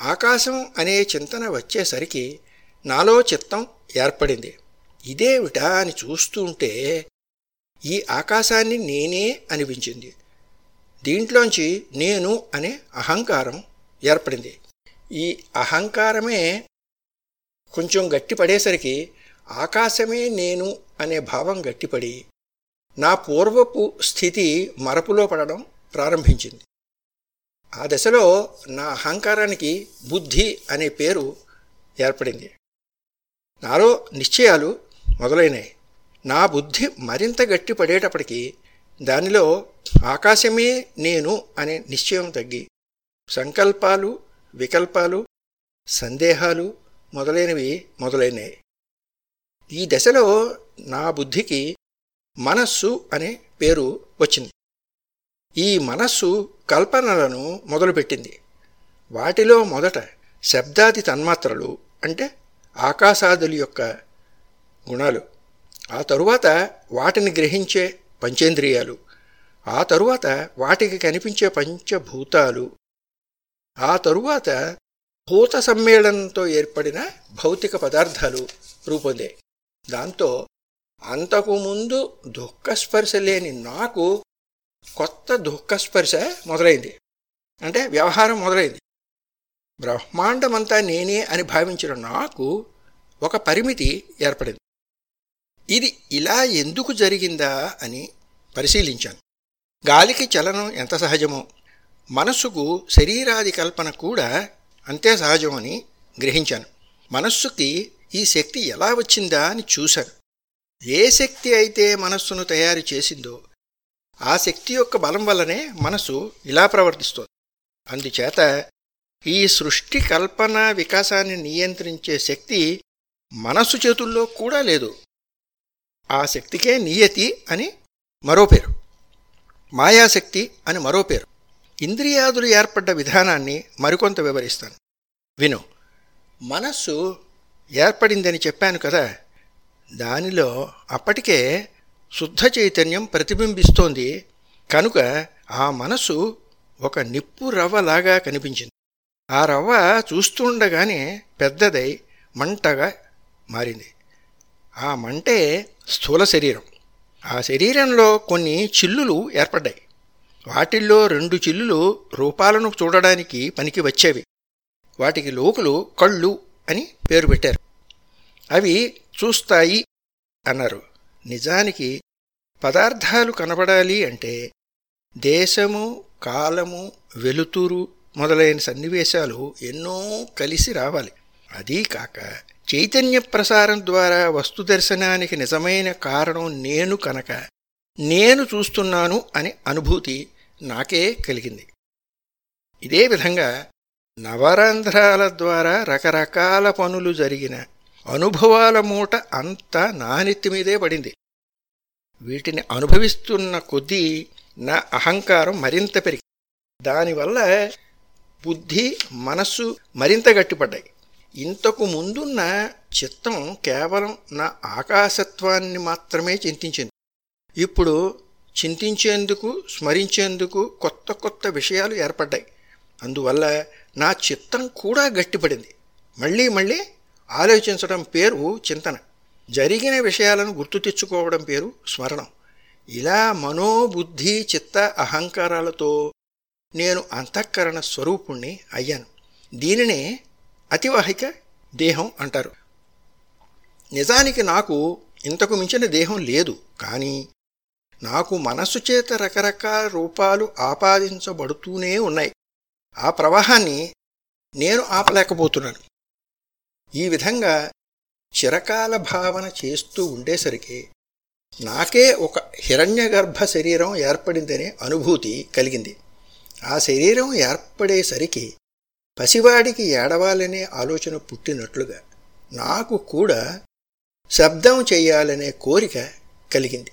ఆకాశం అనే చింతన వచ్చేసరికి నాలో చిత్తం ఏర్పడింది. ఇదేమిటా అని చూస్తుంటే ఈ ఆకాశాన్ని నేనే అనిపించింది. దీంట్లోంచి నేను అనే అహంకారం ఏర్పడింది. ఈ అహంకారమే కొంచెం గట్టిపడేసరికి ఆకాశమే నేను అనే భావం గట్టిపడి నా పూర్వపు స్థితి మరపులో పడడం ప్రారంభించింది. ఆ దశలో నా అహంకారానికి బుద్ధి అనే పేరు ఏర్పడింది. నాలో నిశ్చయాలు మొదలైనాయి. నా బుద్ధి మరింత గట్టిపడేటప్పటికీ దానిలో ఆకాశమే నేను అనే నిశ్చయం తగ్గి సంకల్పాలు వికల్పాలు సందేహాలు మొదలైనవి మొదలైనాయి. ఈ దశలో నా బుద్ధికి మనస్సు అనే పేరు వచ్చింది. ఈ మనస్సు కల్పనలను మొదలుపెట్టింది. వాటిలో మొదట శబ్దాది తన్మాత్రలు అంటే ఆకాశాదుల యొక్క గుణాలు ఆ తరువాత వాటిని గ్రహించే పంచేంద్రియాలు. ఆ తరువాత వాటికి కనిపించే పంచభూతాలు. ఆ తరువాత భూత సమ్మేళనంతో ఏర్పడిన భౌతిక పదార్థాలు రూపొందాయి. దాంతో అంతకుముందు దుఃఖస్పర్శ లేని నాకు కొత్త దుఃఖస్పర్శ మొదలైంది. అంటే వ్యవహారం మొదలైంది. బ్రహ్మాండమంతా నేనే అని భావించిన నాకు ఒక పరిమితి ఏర్పడింది. ఇది ఇలా ఎందుకు జరిగిందా అని పరిశీలించాను. గాలికి చలనం ఎంత సహజమో మనస్సుకు శరీరాది కల్పన కూడా అంతే సహజమని గ్రహించాను. మనస్సుకి ఈ శక్తి ఎలా వచ్చిందా అని చూశాను. ఏ శక్తి అయితే మనస్సును తయారు చేసిందో ఆ శక్తి యొక్క బలం వల్లనే మనసు ఇలా ప్రవర్తిస్తుంది. అందుచేత ఈ సృష్టి కల్పన వికాసాన్ని నియంత్రించే శక్తి మనస్సు చేతుల్లో కూడా లేదు. ఆ శక్తికే నియతి అని మరో పేరు. మాయాశక్తి అని మరో పేరు. ఇంద్రియాదులు ఏర్పడ్డ విధానాన్ని మరికొంత వివరిస్తాను. విను. మనస్సు ఏర్పడిందని చెప్పాను కదా. దానిలో అప్పటికే శుద్ధ చైతన్యం ప్రతిబింబిస్తోంది. కనుక ఆ మనసు ఒక నిప్పు రవ్వలాగా కనిపించింది. ఆ రవ్వ చూస్తుండగానే పెద్దదై మంటగా మారింది. ఆ మంటే స్థూల శరీరం. ఆ శరీరంలో కొన్ని చిల్లులు ఏర్పడ్డాయి. వాటిల్లో రెండు చిల్లులు రూపాలను చూడడానికి పనికి వచ్చేవి. వాటికి లోకులు కళ్ళు అని పేరు పెట్టారు. అవి చూస్తాయి అన్నారు. నిజానికి పదార్థాలు కనబడాలి అంటే దేశము కాలము వెలుతురు మొదలైన సన్నివేశాలు ఎన్నో కలిసి రావాలి. అదీ కాక చైతన్య ప్రసారం ద్వారా వస్తు దర్శనానికి నిజమైన కారణం నేను కనుక నేను చూస్తున్నాను అనే అనుభూతి నాకే కలిగింది. ఇదే విధంగా నవరంధ్రాల ద్వారా రకరకాల పనులు జరిగిన అనుభవాల మూట అంతా నా నెత్తి మీదే పడింది. వీటిని అనుభవిస్తున్న కొద్దీ నా అహంకారం మరింత పెరిగి దానివల్ల బుద్ధి మనస్సు మరింత గట్టిపడ్డాయి. ఇంతకు ముందున్న చిత్తం కేవలం నా ఆకాశత్వాన్ని మాత్రమే చింతించింది. ఇప్పుడు చింతించేందుకు స్మరించేందుకు కొత్త కొత్త విషయాలు ఏర్పడ్డాయి. అందువల్ల నా చిత్తం కూడా గట్టిపడింది. మళ్ళీ మళ్ళీ ఆలోచించడం పేరు చింతన. జరిగిన విషయాలను గుర్తు తెచ్చుకోవడం పేరు స్మరణం. ఇలా మనోబుద్ధి చిత్త అహంకారాలతో నేను అంతఃకరణ స్వరూపుణ్ణి అయ్యాను. దీనినే అతివాహిక దేహం అంటారు. నిజానికి నాకు ఇంతకు మించిన దేహం లేదు కానీ నాకు మనస్సు చేత రకరకాల రూపాలు ఆపాదించబడుతూనే ఉన్నాయి. ఆ ప్రవాహాన్ని నేను ఆపలేకపోతున్నాను. ఈ విధంగా చిరకాల భావన చేస్తూ ఉండేసరికి నాకే ఒక హిరణ్యగర్భ శరీరం ఏర్పడిందనే అనుభూతి కలిగింది. ఆ శరీరం ఏర్పడేసరికి పసివాడికి ఏడవాలనే ఆలోచన పుట్టినట్లుగా నాకు కూడా శబ్దం చేయాలనే కోరిక కలిగింది.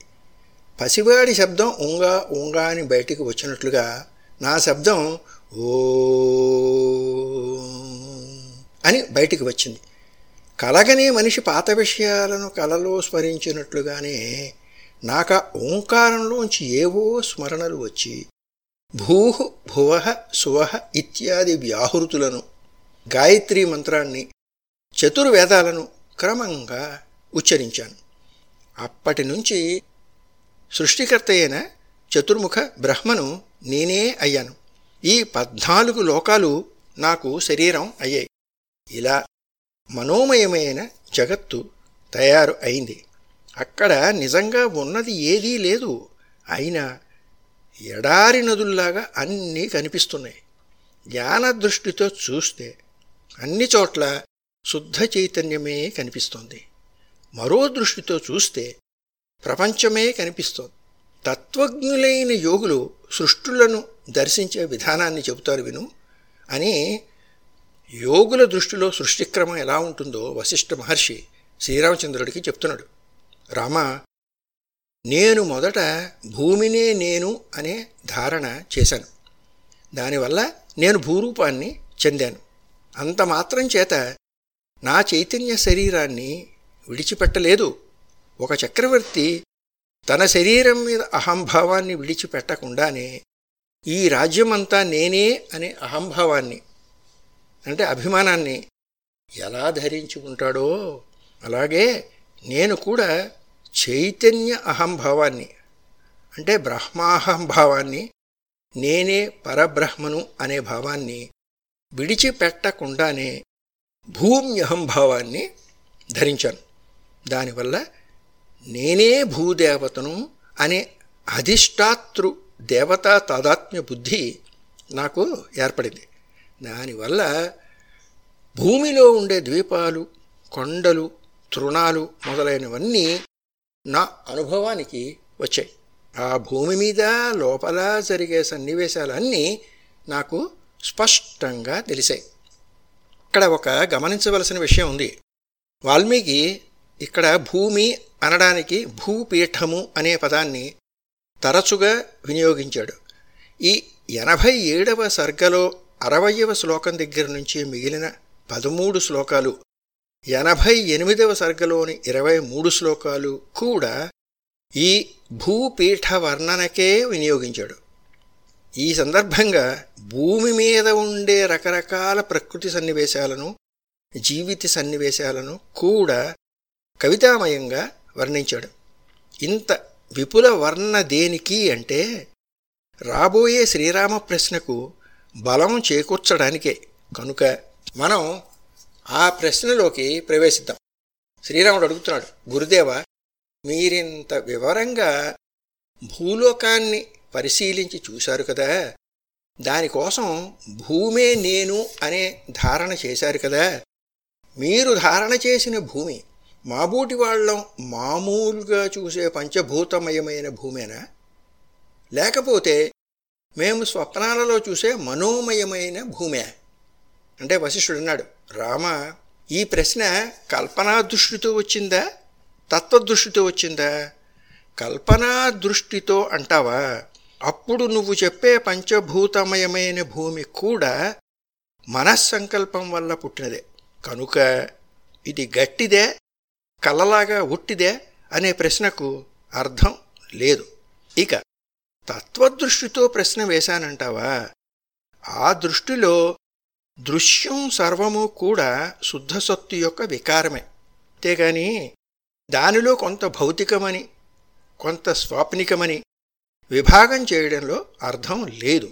పసివాడి శబ్దం ఉంగా ఉంగా అని బయటికి వచ్చినట్లుగా నా శబ్దం ఓ అని బయటికి వచ్చింది. కలగనే మనిషి పాత విషయాలను కలలో స్మరించినట్లుగానే నాక ఓంకారంలోంచి ఏవో స్మరణలు వచ్చి భూః భువః సువః ఇత్యాది వ్యాహృతులను గాయత్రీ మంత్రాన్ని చతుర్వేదాలను క్రమంగా ఉచ్చరించాను. అప్పటి నుంచి సృష్టికర్త అయిన చతుర్ముఖ బ్రహ్మను నేనే అయ్యాను. ఈ పద్నాలుగు లోకాలు నాకు శరీరం అయ్యాయి. ఇలా మనోమయమైన జగత్తు తయారు అయింది. అక్కడ నిజంగా ఉన్నది ఏదీ లేదు. అయినా ఎడారి నదుల్లాగా అన్నీ కనిపిస్తున్నాయి. జ్ఞాన దృష్టితో చూస్తే అన్ని చోట్ల శుద్ధ చైతన్యమే కనిపిస్తోంది. మరో దృష్టితో చూస్తే ప్రపంచమే కనిపిస్తోంది. తత్వజ్ఞులైన యోగులు సృష్టులను దర్శించే విధానాన్ని చెబుతారు విను. అని యోగుల దృష్టిలో సృష్టిక్రమం ఎలా ఉంటుందో వశిష్ఠ మహర్షి శ్రీరామచంద్రుడికి చెప్తున్నాడు. రామ నేను మొదట భూమినే నేను అనే ధారణ చేశాను. దానివల్ల నేను భూరూపాన్ని చెందాను. అంత మాత్రం చేత నా చైతన్య శరీరాన్ని విడిచిపెట్టలేదు. ఒక చక్రవర్తి తన శరీరం మీద అహంభావాన్ని విడిచిపెట్టకుండానే ఈ రాజ్యమంతా నేనే అనే అహంభావాన్ని అంటే అభిమానాన్ని ఎలా ధరించుకుంటాడో అలాగే నేను కూడా చైతన్య అహంభావాన్ని అంటే బ్రహ్మాహంభావాన్ని నేనే పరబ్రహ్మను అనే భావాన్ని విడిచిపెట్టకుండానే భూమ్యహంభావాన్ని ధరించాను. దానివల్ల నేనే భూదేవతను అనే అధిష్టాతృ దేవతా తాదాత్మ్య బుద్ధి నాకు ఏర్పడింది. దానివల్ల భూమిలో ఉండే ద్వీపాలు కొండలు తృణాలు మొదలైనవన్నీ నా అనుభవానికి వచ్చాయి. ఆ భూమి మీద లోపల జరిగే సన్నివేశాలన్నీ నాకు స్పష్టంగా తెలిసాయి. ఇక్కడ ఒక గమనించవలసిన విషయం ఉంది. వాల్మీకి ఇక్కడ భూమి అనడానికి భూపీఠము అనే పదాన్ని తరచుగా వినియోగించాడు. ఈ ఎనభై ఏడవ సర్గలో అరవయవ శ్లోకం దగ్గర నుంచి మిగిలిన పదమూడు శ్లోకాలు ఎనభై ఎనిమిదవ సర్గలోని ఇరవై మూడు శ్లోకాలు కూడా ఈ భూపీఠ వర్ణనకే వినియోగించాడు. ఈ సందర్భంగా భూమి మీద ఉండే రకరకాల ప్రకృతి సన్నివేశాలను జీవిత సన్నివేశాలను కూడా కవితామయంగా వర్ణించాడు. ఇంత విపుల వర్ణ దేనికి అంటే రాబోయే శ్రీరామ ప్రశ్నకు బలం చేకూర్చడానికే. కనుక మనం ఆ ప్రశ్నలోకి ప్రవేశిద్దాం. శ్రీరాముడు అడుగుతున్నాడు గురుదేవ మీరింత వివరంగా భూలోకాన్ని పరిశీలించి చూశారు కదా? దానికోసం భూమే నేను అనే ధారణ చేశారు కదా? మీరు ధారణ చేసిన భూమి మాబూటి వాళ్ళం మామూలుగా చూసే పంచభూతమయమైన భూమేనా? లేకపోతే మేము స్వప్నాలలో చూసే మనోమయమైన భూమే? అంటే వశిష్ఠుడు అన్నాడు రామ ఈ ప్రశ్న కల్పనా దృష్టితో వచ్చిందా? తత్వదృష్టితో వచ్చిందా? కల్పనా దృష్టితో అంటావా? అప్పుడు నువ్వు చెప్పే పంచభూతమయమైన భూమి కూడా మనస్సంకల్పం వల్ల పుట్టినదే. కనుక ఇది గట్టిదే కలలాగా ఉట్టిదే అనే ప్రశ్నకు అర్థం లేదు. ఇక తత్వదృష్టితో ప్రశ్న వేశానంటావా? ఆ దృష్టిలో దృశ్యం సర్వము కూడా శుద్ధసత్తు యొక్క వికారమే. అంతేగాని దానిలో కొంత భౌతికమని కొంత స్వాప్నికమని విభాగం చేయడంలో అర్థం లేదు.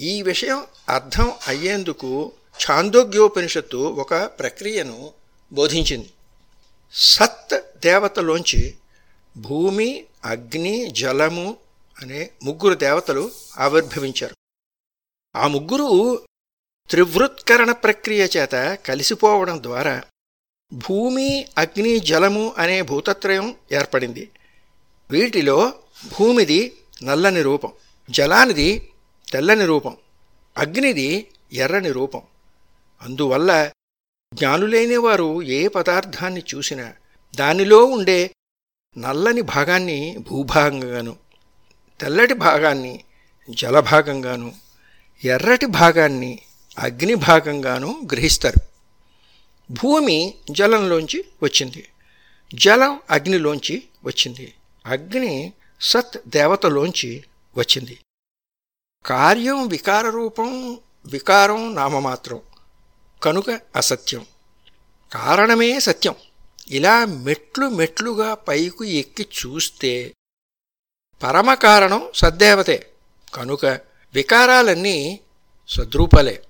ఈ విషయం అర్థం అయ్యేందుకు ఛాందోగ్యోపనిషత్తు ఒక ప్రక్రియను బోధించింది. సత్ దేవతలోంచి భూమి అగ్ని జలము అనే ముగ్గురు దేవతలు ఆవిర్భవించారు. ఆ ముగ్గురు త్రివృత్కరణ ప్రక్రియ చేత కలిసిపోవడం ద్వారా భూమి అగ్ని జలము అనే భూతత్రయం ఏర్పడింది. వీటిలో భూమిది నల్లని రూపం జలానిది తెల్లని రూపం అగ్నిది ఎర్రని రూపం. అందువల్ల జ్ఞానులైన వారు ఏ పదార్థాన్ని చూసినా దానిలో ఉండే నల్లని భాగాన్ని భూభాగంగాను తెల్లటి భాగాన్ని జలభాగంగాను ఎర్రటి భాగాన్ని అగ్ని భాగంగాను గ్రహిస్తారు. భూమి జలంలోంచి వచ్చింది. జలం అగ్నిలోంచి వచ్చింది. అగ్ని సత్ దేవతలోంచి వచ్చింది. కార్యం వికార రూపం వికారం నామమాత్రం. కనుక అసత్యం. కారణమే సత్యం. ఇలా మెట్లు మెట్లుగా పైకి ఎక్కి చూస్తే పరమకారణం సద్దేవతే. కనుక వికారాలన్నీ సద్రూపలే.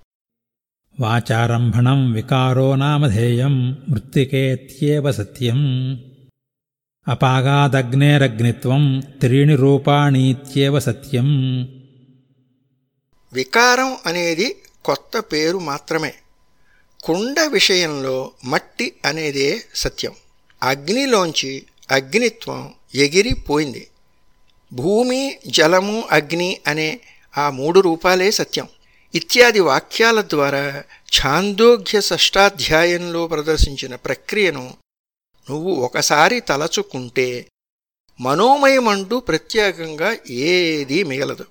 వాచారంభణం వికారో నామధేయం మృత్తికేత్యేవ సత్యం. అపాగాదగ్నేరగ్నిత్వం త్రీణి రూపాణీత్యేవ సత్యం. వికారం అనేది కొత్త పేరు మాత్రమే. కుండ విషయంలో మట్టి అనేదే సత్యం. అగ్నిలోంచి అగ్నిత్వం ఎగిరిపోయింది. భూమి జలము అగ్ని అనే ఆ మూడు రూపాలే సత్యం. ఇత్యాది వాక్యాల ద్వారా ఛాందోగ్య షష్టాధ్యాయంలో ప్రదర్శించిన ప్రక్రియను నువ్వు ఒకసారి తలచుకుంటే మనోమయమంటూ ప్రత్యేకంగా ఏదీ మిగలదు.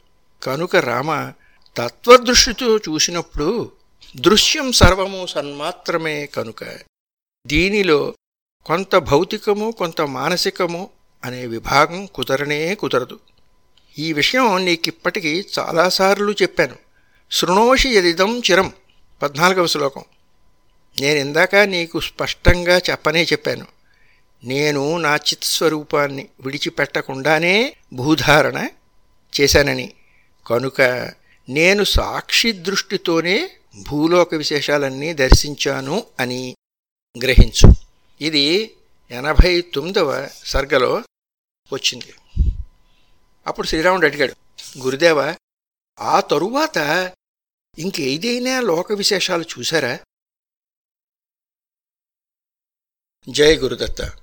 కనుక రామ తత్వదృష్టితో చూసినప్పుడు దృశ్యం సర్వము సన్మాత్రమే కనుక. దీనిలో కొంత భౌతికము కొంత మానసికము అనే విభాగం కుదరనే కుదరదు. ఈ విషయం నీకిప్పటికీ చాలాసార్లు చెప్పాను. శృణోషి యదిదం చిరం. పద్నాలుగవ శ్లోకం. నేను ఇందాక నీకు స్పష్టంగా చెప్పనే చెప్పాను. నేను నా చిత్స్వరూపాన్ని విడిచిపెట్టకుండానే భూధారణ చేశానని. కనుక నేను సాక్షి దృష్టితోనే భూలోక విశేషాలన్నీ దర్శించాను అని గ్రహించు. ఇది ఎనభై తొమ్మిదవ సర్గలో వచ్చింది. అప్పుడు శ్రీరాముడు అడిగాడు గురుదేవ ఆ తరువాత ఇంకేదైనా లోక విశేషాలు చూశారా? జయ గురుదత్త.